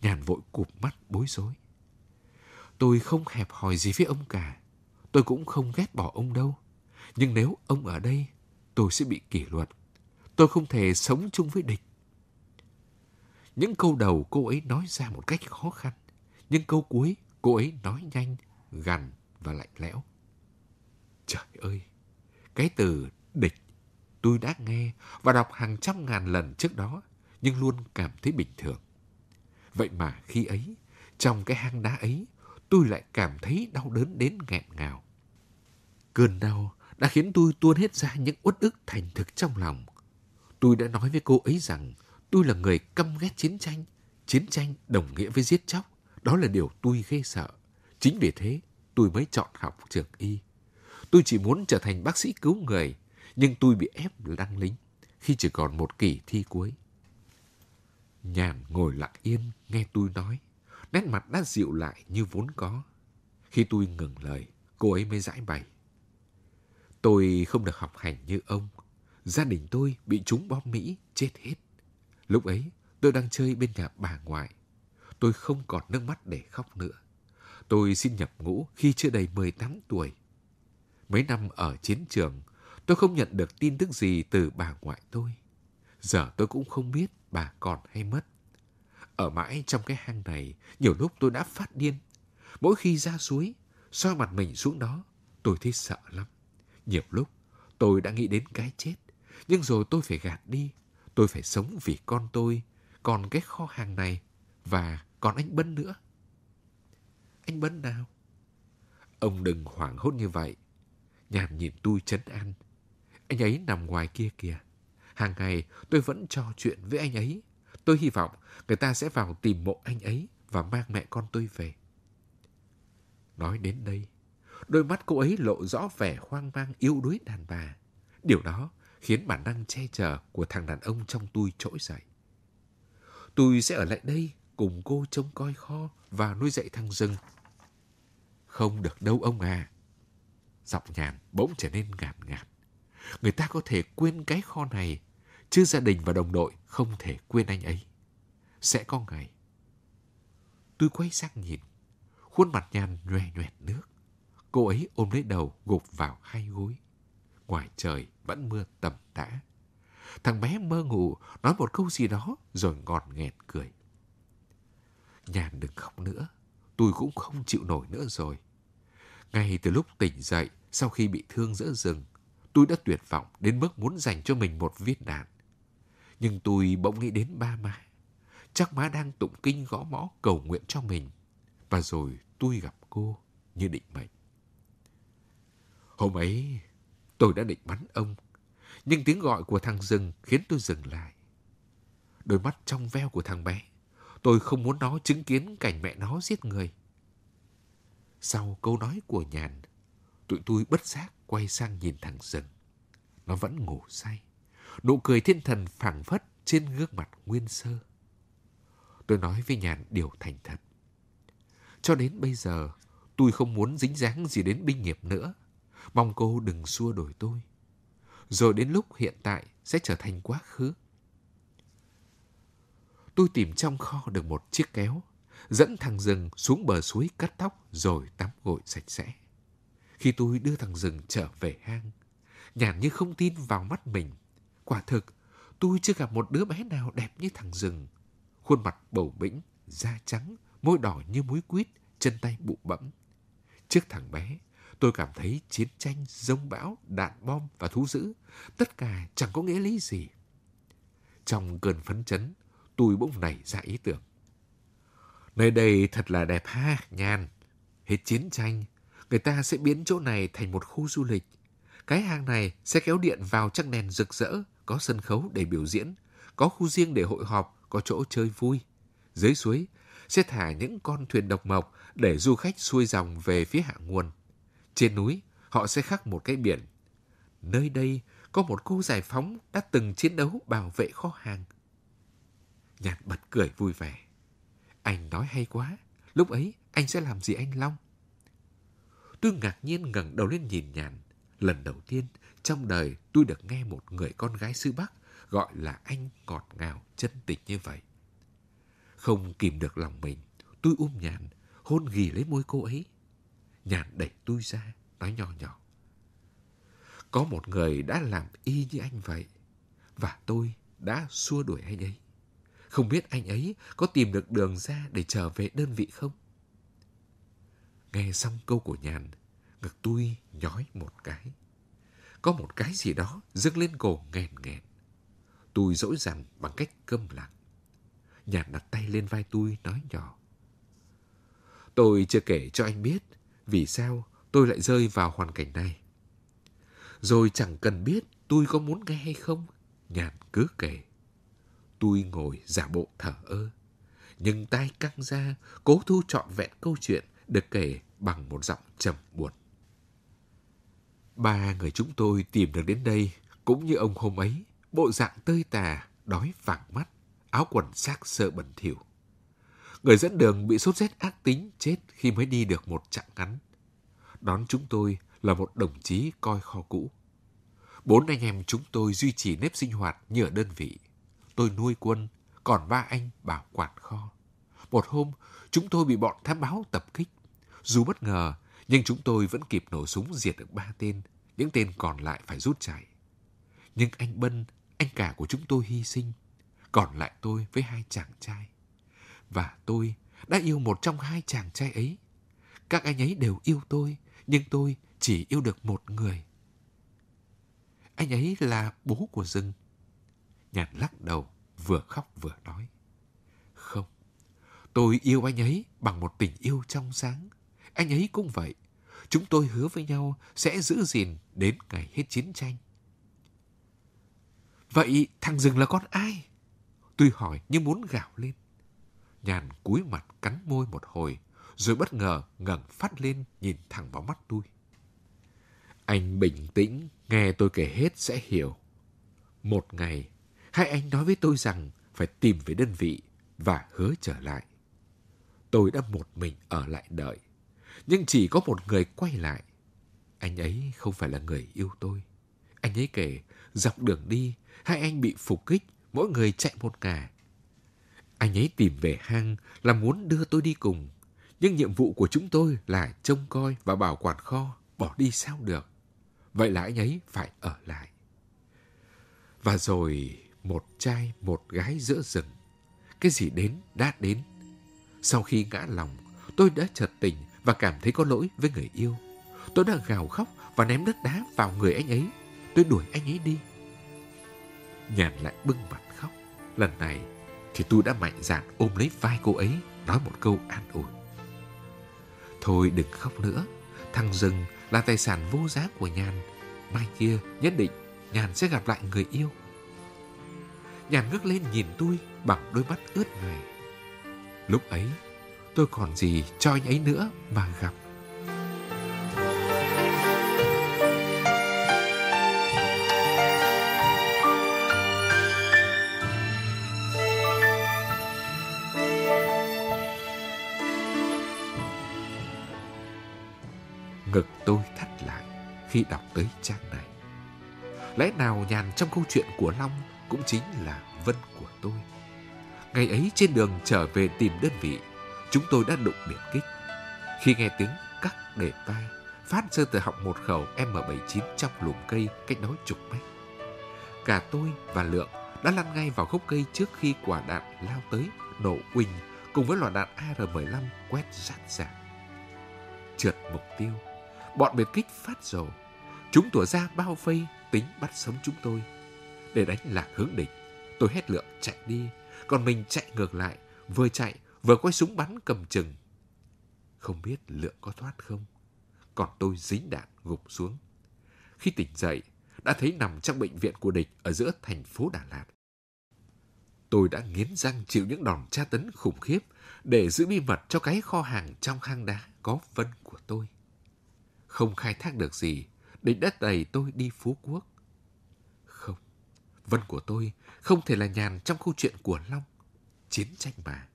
Nhàn vội cụp mắt bối rối. Tôi không hẹp hòi gì với ông cả. Tôi cũng không ghét bỏ ông đâu. Nhưng nếu ông ở đây, tôi sẽ bị kỷ luật. Tôi không thể sống chung với địch. Những câu đầu cô ấy nói ra một cách khó khăn. Nhưng câu cuối cô ấy nói nhanh, gằn và lạnh lẽo. Trời ơi! Cái từ địch tôi đã nghe và đọc hàng trăm ngàn lần trước đó, nhưng luôn cảm thấy bình thường. Vậy mà khi ấy, trong cái hang đá ấy, tôi lại cảm thấy đau đớn đến nghẹn ngào. Cơn đau đã khiến tôi tuôn hết ra những uất ức thành thực trong lòng. Tôi đã nói với cô ấy rằng tôi là người căm ghét chiến tranh. Chiến tranh đồng nghĩa với giết chóc. Đó là điều tôi ghê sợ. Chính vì thế, tôi mới chọn học trường y. Tôi chỉ muốn trở thành bác sĩ cứu người, nhưng tôi bị ép đăng lính khi chỉ còn một kỳ thi cuối. Nhàn ngồi lặng yên nghe tôi nói, nét mặt đã dịu lại như vốn có. Khi tôi ngừng lời, cô ấy mới giải bày. Tôi không được học hành như ông. Gia đình tôi bị trúng bom Mỹ, chết hết. Lúc ấy, tôi đang chơi bên nhà bà ngoại. Tôi không còn nước mắt để khóc nữa. Tôi xin nhập ngũ khi chưa đầy 18 tuổi. Mấy năm ở chiến trường, tôi không nhận được tin tức gì từ bà ngoại tôi. Giờ tôi cũng không biết bà còn hay mất. Ở mãi trong cái hang này, nhiều lúc tôi đã phát điên. Mỗi khi ra suối, soi mặt mình xuống đó, tôi thấy sợ lắm. Nhiều lúc, tôi đã nghĩ đến cái chết. Nhưng rồi tôi phải gạt đi. Tôi phải sống vì con tôi, còn cái kho hàng này, và còn anh Bân nữa. Anh Bân nào? Ông đừng hoảng hốt như vậy. Nhàn nhìn tôi chấn an. Anh ấy nằm ngoài kia kìa. Hàng ngày tôi vẫn trò chuyện với anh ấy. Tôi hy vọng người ta sẽ vào tìm mộ anh ấy và mang mẹ con tôi về. Nói đến đây, đôi mắt cô ấy lộ rõ vẻ hoang mang yếu đuối đàn bà. Điều đó khiến bản năng che chở của thằng đàn ông trong tôi trỗi dậy. Tôi sẽ ở lại đây cùng cô trông coi kho và nuôi dạy thằng rừng. Không được đâu ông à. Giọng nhàn bỗng trở nên ngạt ngạt. Người ta có thể quên cái kho này, chứ gia đình và đồng đội không thể quên anh ấy. Sẽ có ngày. Tôi quay sang nhìn. Khuôn mặt nhàn nhòe nhoẹt nước. Cô ấy ôm lấy đầu gục vào hai gối. Ngoài trời vẫn mưa tầm tã. Thằng bé mơ ngủ nói một câu gì đó rồi ngọt nghẹt cười. Nhàn đừng khóc nữa. Tôi cũng không chịu nổi nữa rồi. Ngay từ lúc tỉnh dậy, sau khi bị thương giữa rừng, tôi đã tuyệt vọng đến mức muốn dành cho mình một viên đạn. Nhưng tôi bỗng nghĩ đến ba má. Chắc má đang tụng kinh gõ mõ cầu nguyện cho mình. Và rồi tôi gặp cô như định mệnh. Hôm ấy, tôi đã định bắn ông. Nhưng tiếng gọi của thằng rừng khiến tôi dừng lại. Đôi mắt trong veo của thằng bé. Tôi không muốn nó chứng kiến cảnh mẹ nó giết người. Sau câu nói của nhàn, tụi tôi bất giác quay sang nhìn thằng rừng. Nó vẫn ngủ say. Nụ cười thiên thần phảng phất trên gương mặt nguyên sơ. Tôi nói với nhàn điều thành thật. Cho đến bây giờ, tôi không muốn dính dáng gì đến binh nghiệp nữa. Mong cô đừng xua đổi tôi. Rồi đến lúc hiện tại sẽ trở thành quá khứ. Tôi tìm trong kho được một chiếc kéo dẫn thằng rừng xuống bờ suối cắt tóc rồi tắm gội sạch sẽ. Khi tôi đưa thằng rừng trở về hang, nhàn như không tin vào mắt mình. Quả thực, tôi chưa gặp một đứa bé nào đẹp như thằng rừng. Khuôn mặt bầu bĩnh, da trắng, môi đỏ như muối quýt, chân tay bụ bẫm. Trước thằng bé, tôi cảm thấy chiến tranh, rông bão, đạn bom và thú dữ, tất cả chẳng có nghĩa lý gì. Trong cơn phấn chấn, tôi bỗng nảy ra ý tưởng. Nơi đây thật là đẹp ha, nhàn. Hết chiến tranh, người ta sẽ biến chỗ này thành một khu du lịch. Cái hang này sẽ kéo điện vào trăng đèn rực rỡ, có sân khấu để biểu diễn, có khu riêng để hội họp, có chỗ chơi vui. Dưới suối sẽ thả những con thuyền độc mộc để du khách xuôi dòng về phía hạ nguồn. Trên núi, họ sẽ khắc một cái biển. Nơi đây có một cô giải phóng đã từng chiến đấu bảo vệ kho hàng. Nhàn bật cười vui vẻ. Anh nói hay quá. Lúc ấy, anh sẽ làm gì anh Long? Tôi ngạc nhiên ngẩng đầu lên nhìn nhàn. lần đầu tiên trong đời tôi được nghe một người con gái xứ Bắc gọi là anh ngọt ngào, chân tình như vậy. Không kìm được lòng mình, tôi ôm nhàn, hôn ghì lấy môi cô ấy. Nhàn đẩy tôi ra, nói nhỏ nhỏ. Có một người đã làm y như anh vậy, và tôi đã xua đuổi anh ấy. Không biết anh ấy có tìm được đường ra để trở về đơn vị không? Nghe xong câu của nhàn, ngực tôi nhói một cái. Có một cái gì đó dâng lên cổ nghẹn nghẹn. Tôi dỗi dằn bằng cách câm lặng. Nhàn đặt tay lên vai tôi nói nhỏ. Tôi chưa kể cho anh biết vì sao tôi lại rơi vào hoàn cảnh này. Rồi chẳng cần biết tôi có muốn nghe hay không, nhàn cứ kể. Tôi ngồi giả bộ thở ơ, nhưng tay căng ra, cố thu trọn vẹn câu chuyện được kể bằng một giọng trầm buồn. Ba người chúng tôi tìm được đến đây cũng như ông hôm ấy, bộ dạng tơi tà, đói vàng mắt, áo quần xác sợ bẩn thỉu. Người dẫn đường bị sốt rét ác tính chết khi mới đi được một chặng ngắn. Đón chúng tôi là một đồng chí coi kho cũ. Bốn anh em chúng tôi duy trì nếp sinh hoạt như ở đơn vị. Tôi nuôi quân, còn ba anh bảo quản kho. Một hôm, chúng tôi bị bọn thám báo tập kích. Dù bất ngờ, nhưng chúng tôi vẫn kịp nổ súng diệt được ba tên, những tên còn lại phải rút chạy. Nhưng anh Bân, anh cả của chúng tôi hy sinh, còn lại tôi với hai chàng trai. Và tôi đã yêu một trong hai chàng trai ấy. Các anh ấy đều yêu tôi, nhưng tôi chỉ yêu được một người. Anh ấy là bố của rừng. Nhàn lắc đầu, vừa khóc vừa nói. Không, tôi yêu anh ấy bằng một tình yêu trong sáng. Anh ấy cũng vậy. Chúng tôi hứa với nhau sẽ giữ gìn đến ngày hết chiến tranh. Vậy thằng rừng là con ai? Tôi hỏi như muốn gào lên. Nhàn cúi mặt cắn môi một hồi, rồi bất ngờ ngẩng phát lên nhìn thẳng vào mắt tôi. Anh bình tĩnh, nghe tôi kể hết sẽ hiểu. Một ngày, hai anh nói với tôi rằng phải tìm về đơn vị và hứa trở lại. Tôi đã một mình ở lại đợi, nhưng chỉ có một người quay lại. Anh ấy không phải là người yêu tôi. Anh ấy kể, dọc đường đi, hai anh bị phục kích, mỗi người chạy một ngả. Anh ấy tìm về hang là muốn đưa tôi đi cùng, nhưng nhiệm vụ của chúng tôi là trông coi và bảo quản kho, bỏ đi sao được. Vậy là anh ấy phải ở lại. Và rồi một trai một gái giữa rừng. Cái gì đến đã đến. Sau khi ngã lòng, tôi đã chợt tỉnh và cảm thấy có lỗi với người yêu. Tôi đã gào khóc và ném đất đá vào người anh ấy. Tôi đuổi anh ấy đi. Nhàn lại bưng mặt khóc. Lần này thì tôi đã mạnh dạn ôm lấy vai cô ấy, nói một câu an ủi. Thôi đừng khóc nữa, thằng rừng là tài sản vô giá của Nhàn. Mai kia nhất định Nhàn sẽ gặp lại người yêu. Nhàn ngước lên nhìn tôi bằng đôi mắt ướt này. Lúc ấy, tôi còn gì cho anh ấy nữa mà gặp. Ngực tôi thắt lại khi đọc tới trang này. Lẽ nào nhàn trong câu chuyện của Long cũng chính là Vân của tôi. Ngày ấy trên đường trở về tìm đơn vị, chúng tôi đã đụng biệt kích. Khi nghe tiếng cắt để vai, phát sơ từ họng một khẩu M79 trong lùm cây cách đó chục mét. Cả tôi và Lượng đã lăn ngay vào gốc cây trước khi quả đạn lao tới, nổ quỳnh cùng với loạt đạn AR-15 quét rát rạc. Trượt mục tiêu, bọn biệt kích phát rồ. Chúng tủa ra bao vây tính bắt sống chúng tôi. Để đánh lạc hướng địch, tôi hét lượng chạy đi, còn mình chạy ngược lại, vừa chạy vừa quay súng bắn cầm chừng. Không biết lượng có thoát không, còn tôi dính đạn gục xuống. Khi tỉnh dậy, đã thấy nằm trong bệnh viện của địch ở giữa thành phố Đà Lạt. Tôi đã nghiến răng chịu những đòn tra tấn khủng khiếp để giữ bí mật cho cái kho hàng trong hang đá có vân của tôi. Không khai thác được gì, địch đã đẩy tôi đi Phú Quốc. Không, vân của tôi không thể là nhàn trong câu chuyện của Long. Chiến tranh mà.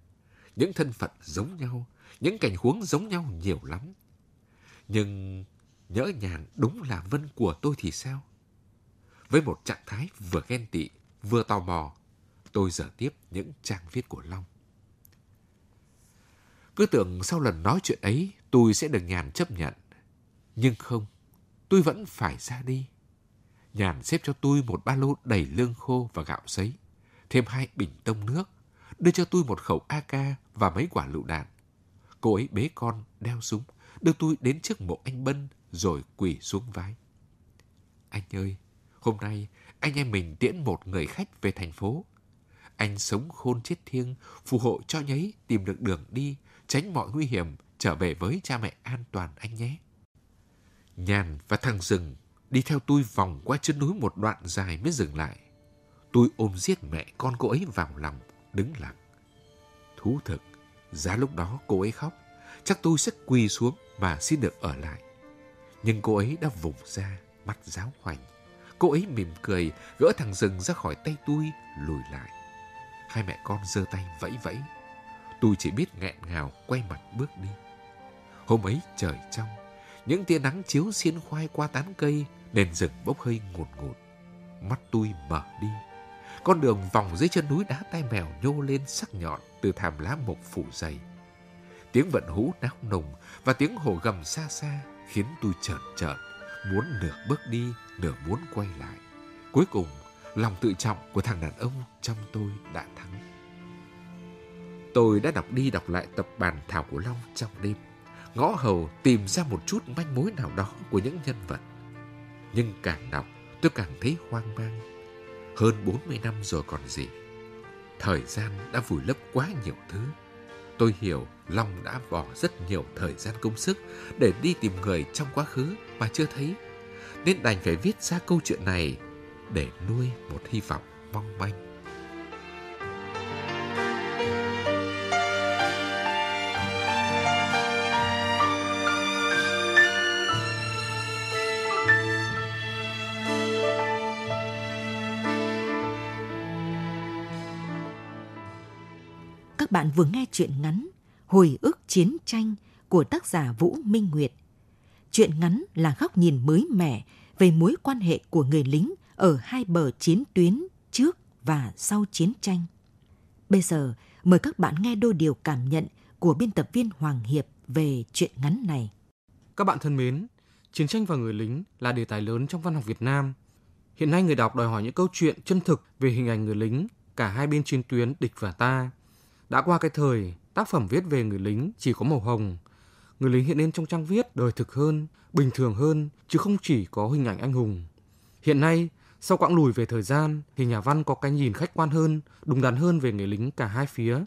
Những thân phận giống nhau, những cảnh huống giống nhau nhiều lắm. Nhưng nhỡ nhàng đúng là Vân của tôi thì sao? Với một trạng thái vừa ghen tị, vừa tò mò, tôi dở tiếp những trang viết của Long. Cứ tưởng sau lần nói chuyện ấy tôi sẽ được Nhàn chấp nhận. Nhưng không, tôi vẫn phải ra đi. Nhàn xếp cho tôi một ba lô đầy lương khô và gạo sấy, thêm hai bình tông nước, đưa cho tôi một khẩu AK và mấy quả lựu đạn. Cô ấy bế con, đeo súng, đưa tôi đến trước mộ anh Bân rồi quỳ xuống vái. Anh ơi, hôm nay anh em mình tiễn một người khách về thành phố. Anh sống khôn chết thiêng, phù hộ cho nhấy tìm được đường đi, tránh mọi nguy hiểm, trở về với cha mẹ an toàn anh nhé. Nhàn và thằng rừng đi theo tôi vòng qua chân núi một đoạn dài mới dừng lại. Tôi ôm giết mẹ con cô ấy vào lòng, đứng lặng. Thú thực, giá lúc đó cô ấy khóc, chắc tôi sẽ quỳ xuống mà xin được ở lại. Nhưng cô ấy đã vùng ra, mắt giáo hoành. Cô ấy mỉm cười, gỡ thằng rừng ra khỏi tay tôi, lùi lại. Hai mẹ con giơ tay vẫy vẫy. Tôi chỉ biết nghẹn ngào quay mặt bước đi. Hôm ấy trời trong, những tia nắng chiếu xiên khoai qua tán cây, nền rừng bốc hơi ngột ngột, Mắt tôi mở đi. Con đường vòng dưới chân núi đá tai mèo nhô lên sắc nhọn từ thảm lá mộc phủ dày. Tiếng vận hú náo nồng và tiếng hồ gầm xa xa khiến tôi chợt chợt, muốn nửa bước đi, nửa muốn quay lại. Cuối cùng, lòng tự trọng của thằng đàn ông trong tôi đã thắng. Tôi đã đọc đi đọc lại tập bàn thảo của Long trong đêm, ngõ hầu tìm ra một chút manh mối nào đó của những nhân vật. Nhưng càng đọc, tôi càng thấy hoang mang. Hơn 40 năm rồi còn gì. Thời gian đã vùi lấp quá nhiều thứ. Tôi hiểu Long đã bỏ rất nhiều thời gian công sức để đi tìm người trong quá khứ mà chưa thấy. Nên đành phải viết ra câu chuyện này để nuôi một hy vọng mong manh. Vừa nghe chuyện ngắn Hồi ức chiến tranh của tác giả Vũ Minh Nguyệt. Chuyện ngắn là góc nhìn mới mẻ về mối quan hệ của người lính ở hai bờ chiến tuyến trước và sau chiến tranh. Bây giờ, mời các bạn nghe đôi điều cảm nhận của biên tập viên Hoàng Hiệp về chuyện ngắn này. Các bạn thân mến, chiến tranh và người lính là đề tài lớn trong văn học Việt Nam. Hiện nay người đọc đòi hỏi những câu chuyện chân thực về hình ảnh người lính, cả hai bên chiến tuyến địch và ta. Đã qua cái thời, tác phẩm viết về người lính chỉ có màu hồng. Người lính hiện lên trong trang viết đời thực hơn, bình thường hơn, chứ không chỉ có hình ảnh anh hùng. Hiện nay, sau quãng lùi về thời gian, thì nhà văn có cái nhìn khách quan hơn, đúng đắn hơn về người lính cả hai phía.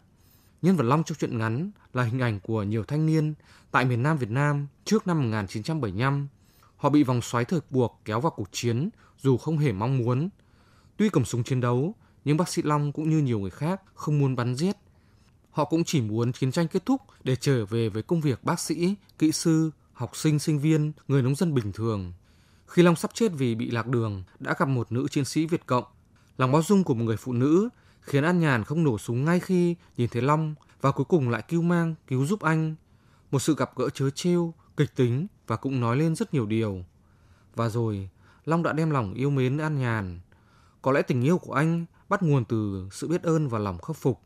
Nhân vật Long trong truyện ngắn là hình ảnh của nhiều thanh niên tại miền Nam Việt Nam trước năm 1975. Họ bị vòng xoáy thời buộc kéo vào cuộc chiến dù không hề mong muốn. Tuy cầm súng chiến đấu, nhưng bác sĩ Long cũng như nhiều người khác không muốn bắn giết. Họ cũng chỉ muốn chiến tranh kết thúc để trở về với công việc bác sĩ, kỹ sư, học sinh, sinh viên, người nông dân bình thường. Khi Long sắp chết vì bị lạc đường, đã gặp một nữ chiến sĩ Việt Cộng. Lòng bao dung của một người phụ nữ khiến An Nhàn không nổ súng ngay khi nhìn thấy Long và cuối cùng lại cứu mang, cứu giúp anh. Một sự gặp gỡ chớ trêu, kịch tính và cũng nói lên rất nhiều điều. Và rồi, Long đã đem lòng yêu mến An Nhàn. Có lẽ tình yêu của anh bắt nguồn từ sự biết ơn và lòng khắc phục.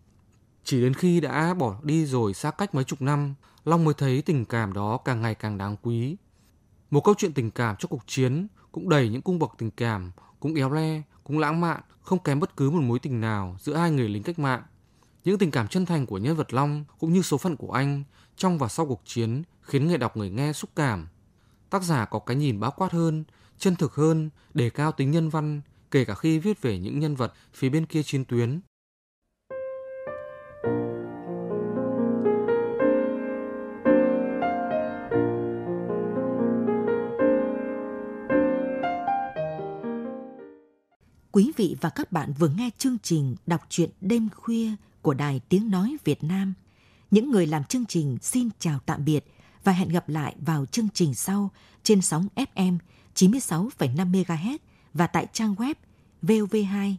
Chỉ đến khi đã bỏ đi rồi xa cách mấy chục năm, Long mới thấy tình cảm đó càng ngày càng đáng quý. Một câu chuyện tình cảm trong cuộc chiến cũng đầy những cung bậc tình cảm, cũng éo le, cũng lãng mạn, không kém bất cứ một mối tình nào giữa hai người lính cách mạng. Những tình cảm chân thành của nhân vật Long cũng như số phận của anh trong và sau cuộc chiến khiến người đọc người nghe xúc cảm. Tác giả có cái nhìn bao quát hơn, chân thực hơn, đề cao tính nhân văn, kể cả khi viết về những nhân vật phía bên kia chiến tuyến. Quý vị và các bạn vừa nghe chương trình đọc truyện đêm khuya của Đài Tiếng Nói Việt Nam. Những người làm chương trình xin chào tạm biệt và hẹn gặp lại vào chương trình sau trên sóng FM 96,5 MHz và tại trang web vov2.vn.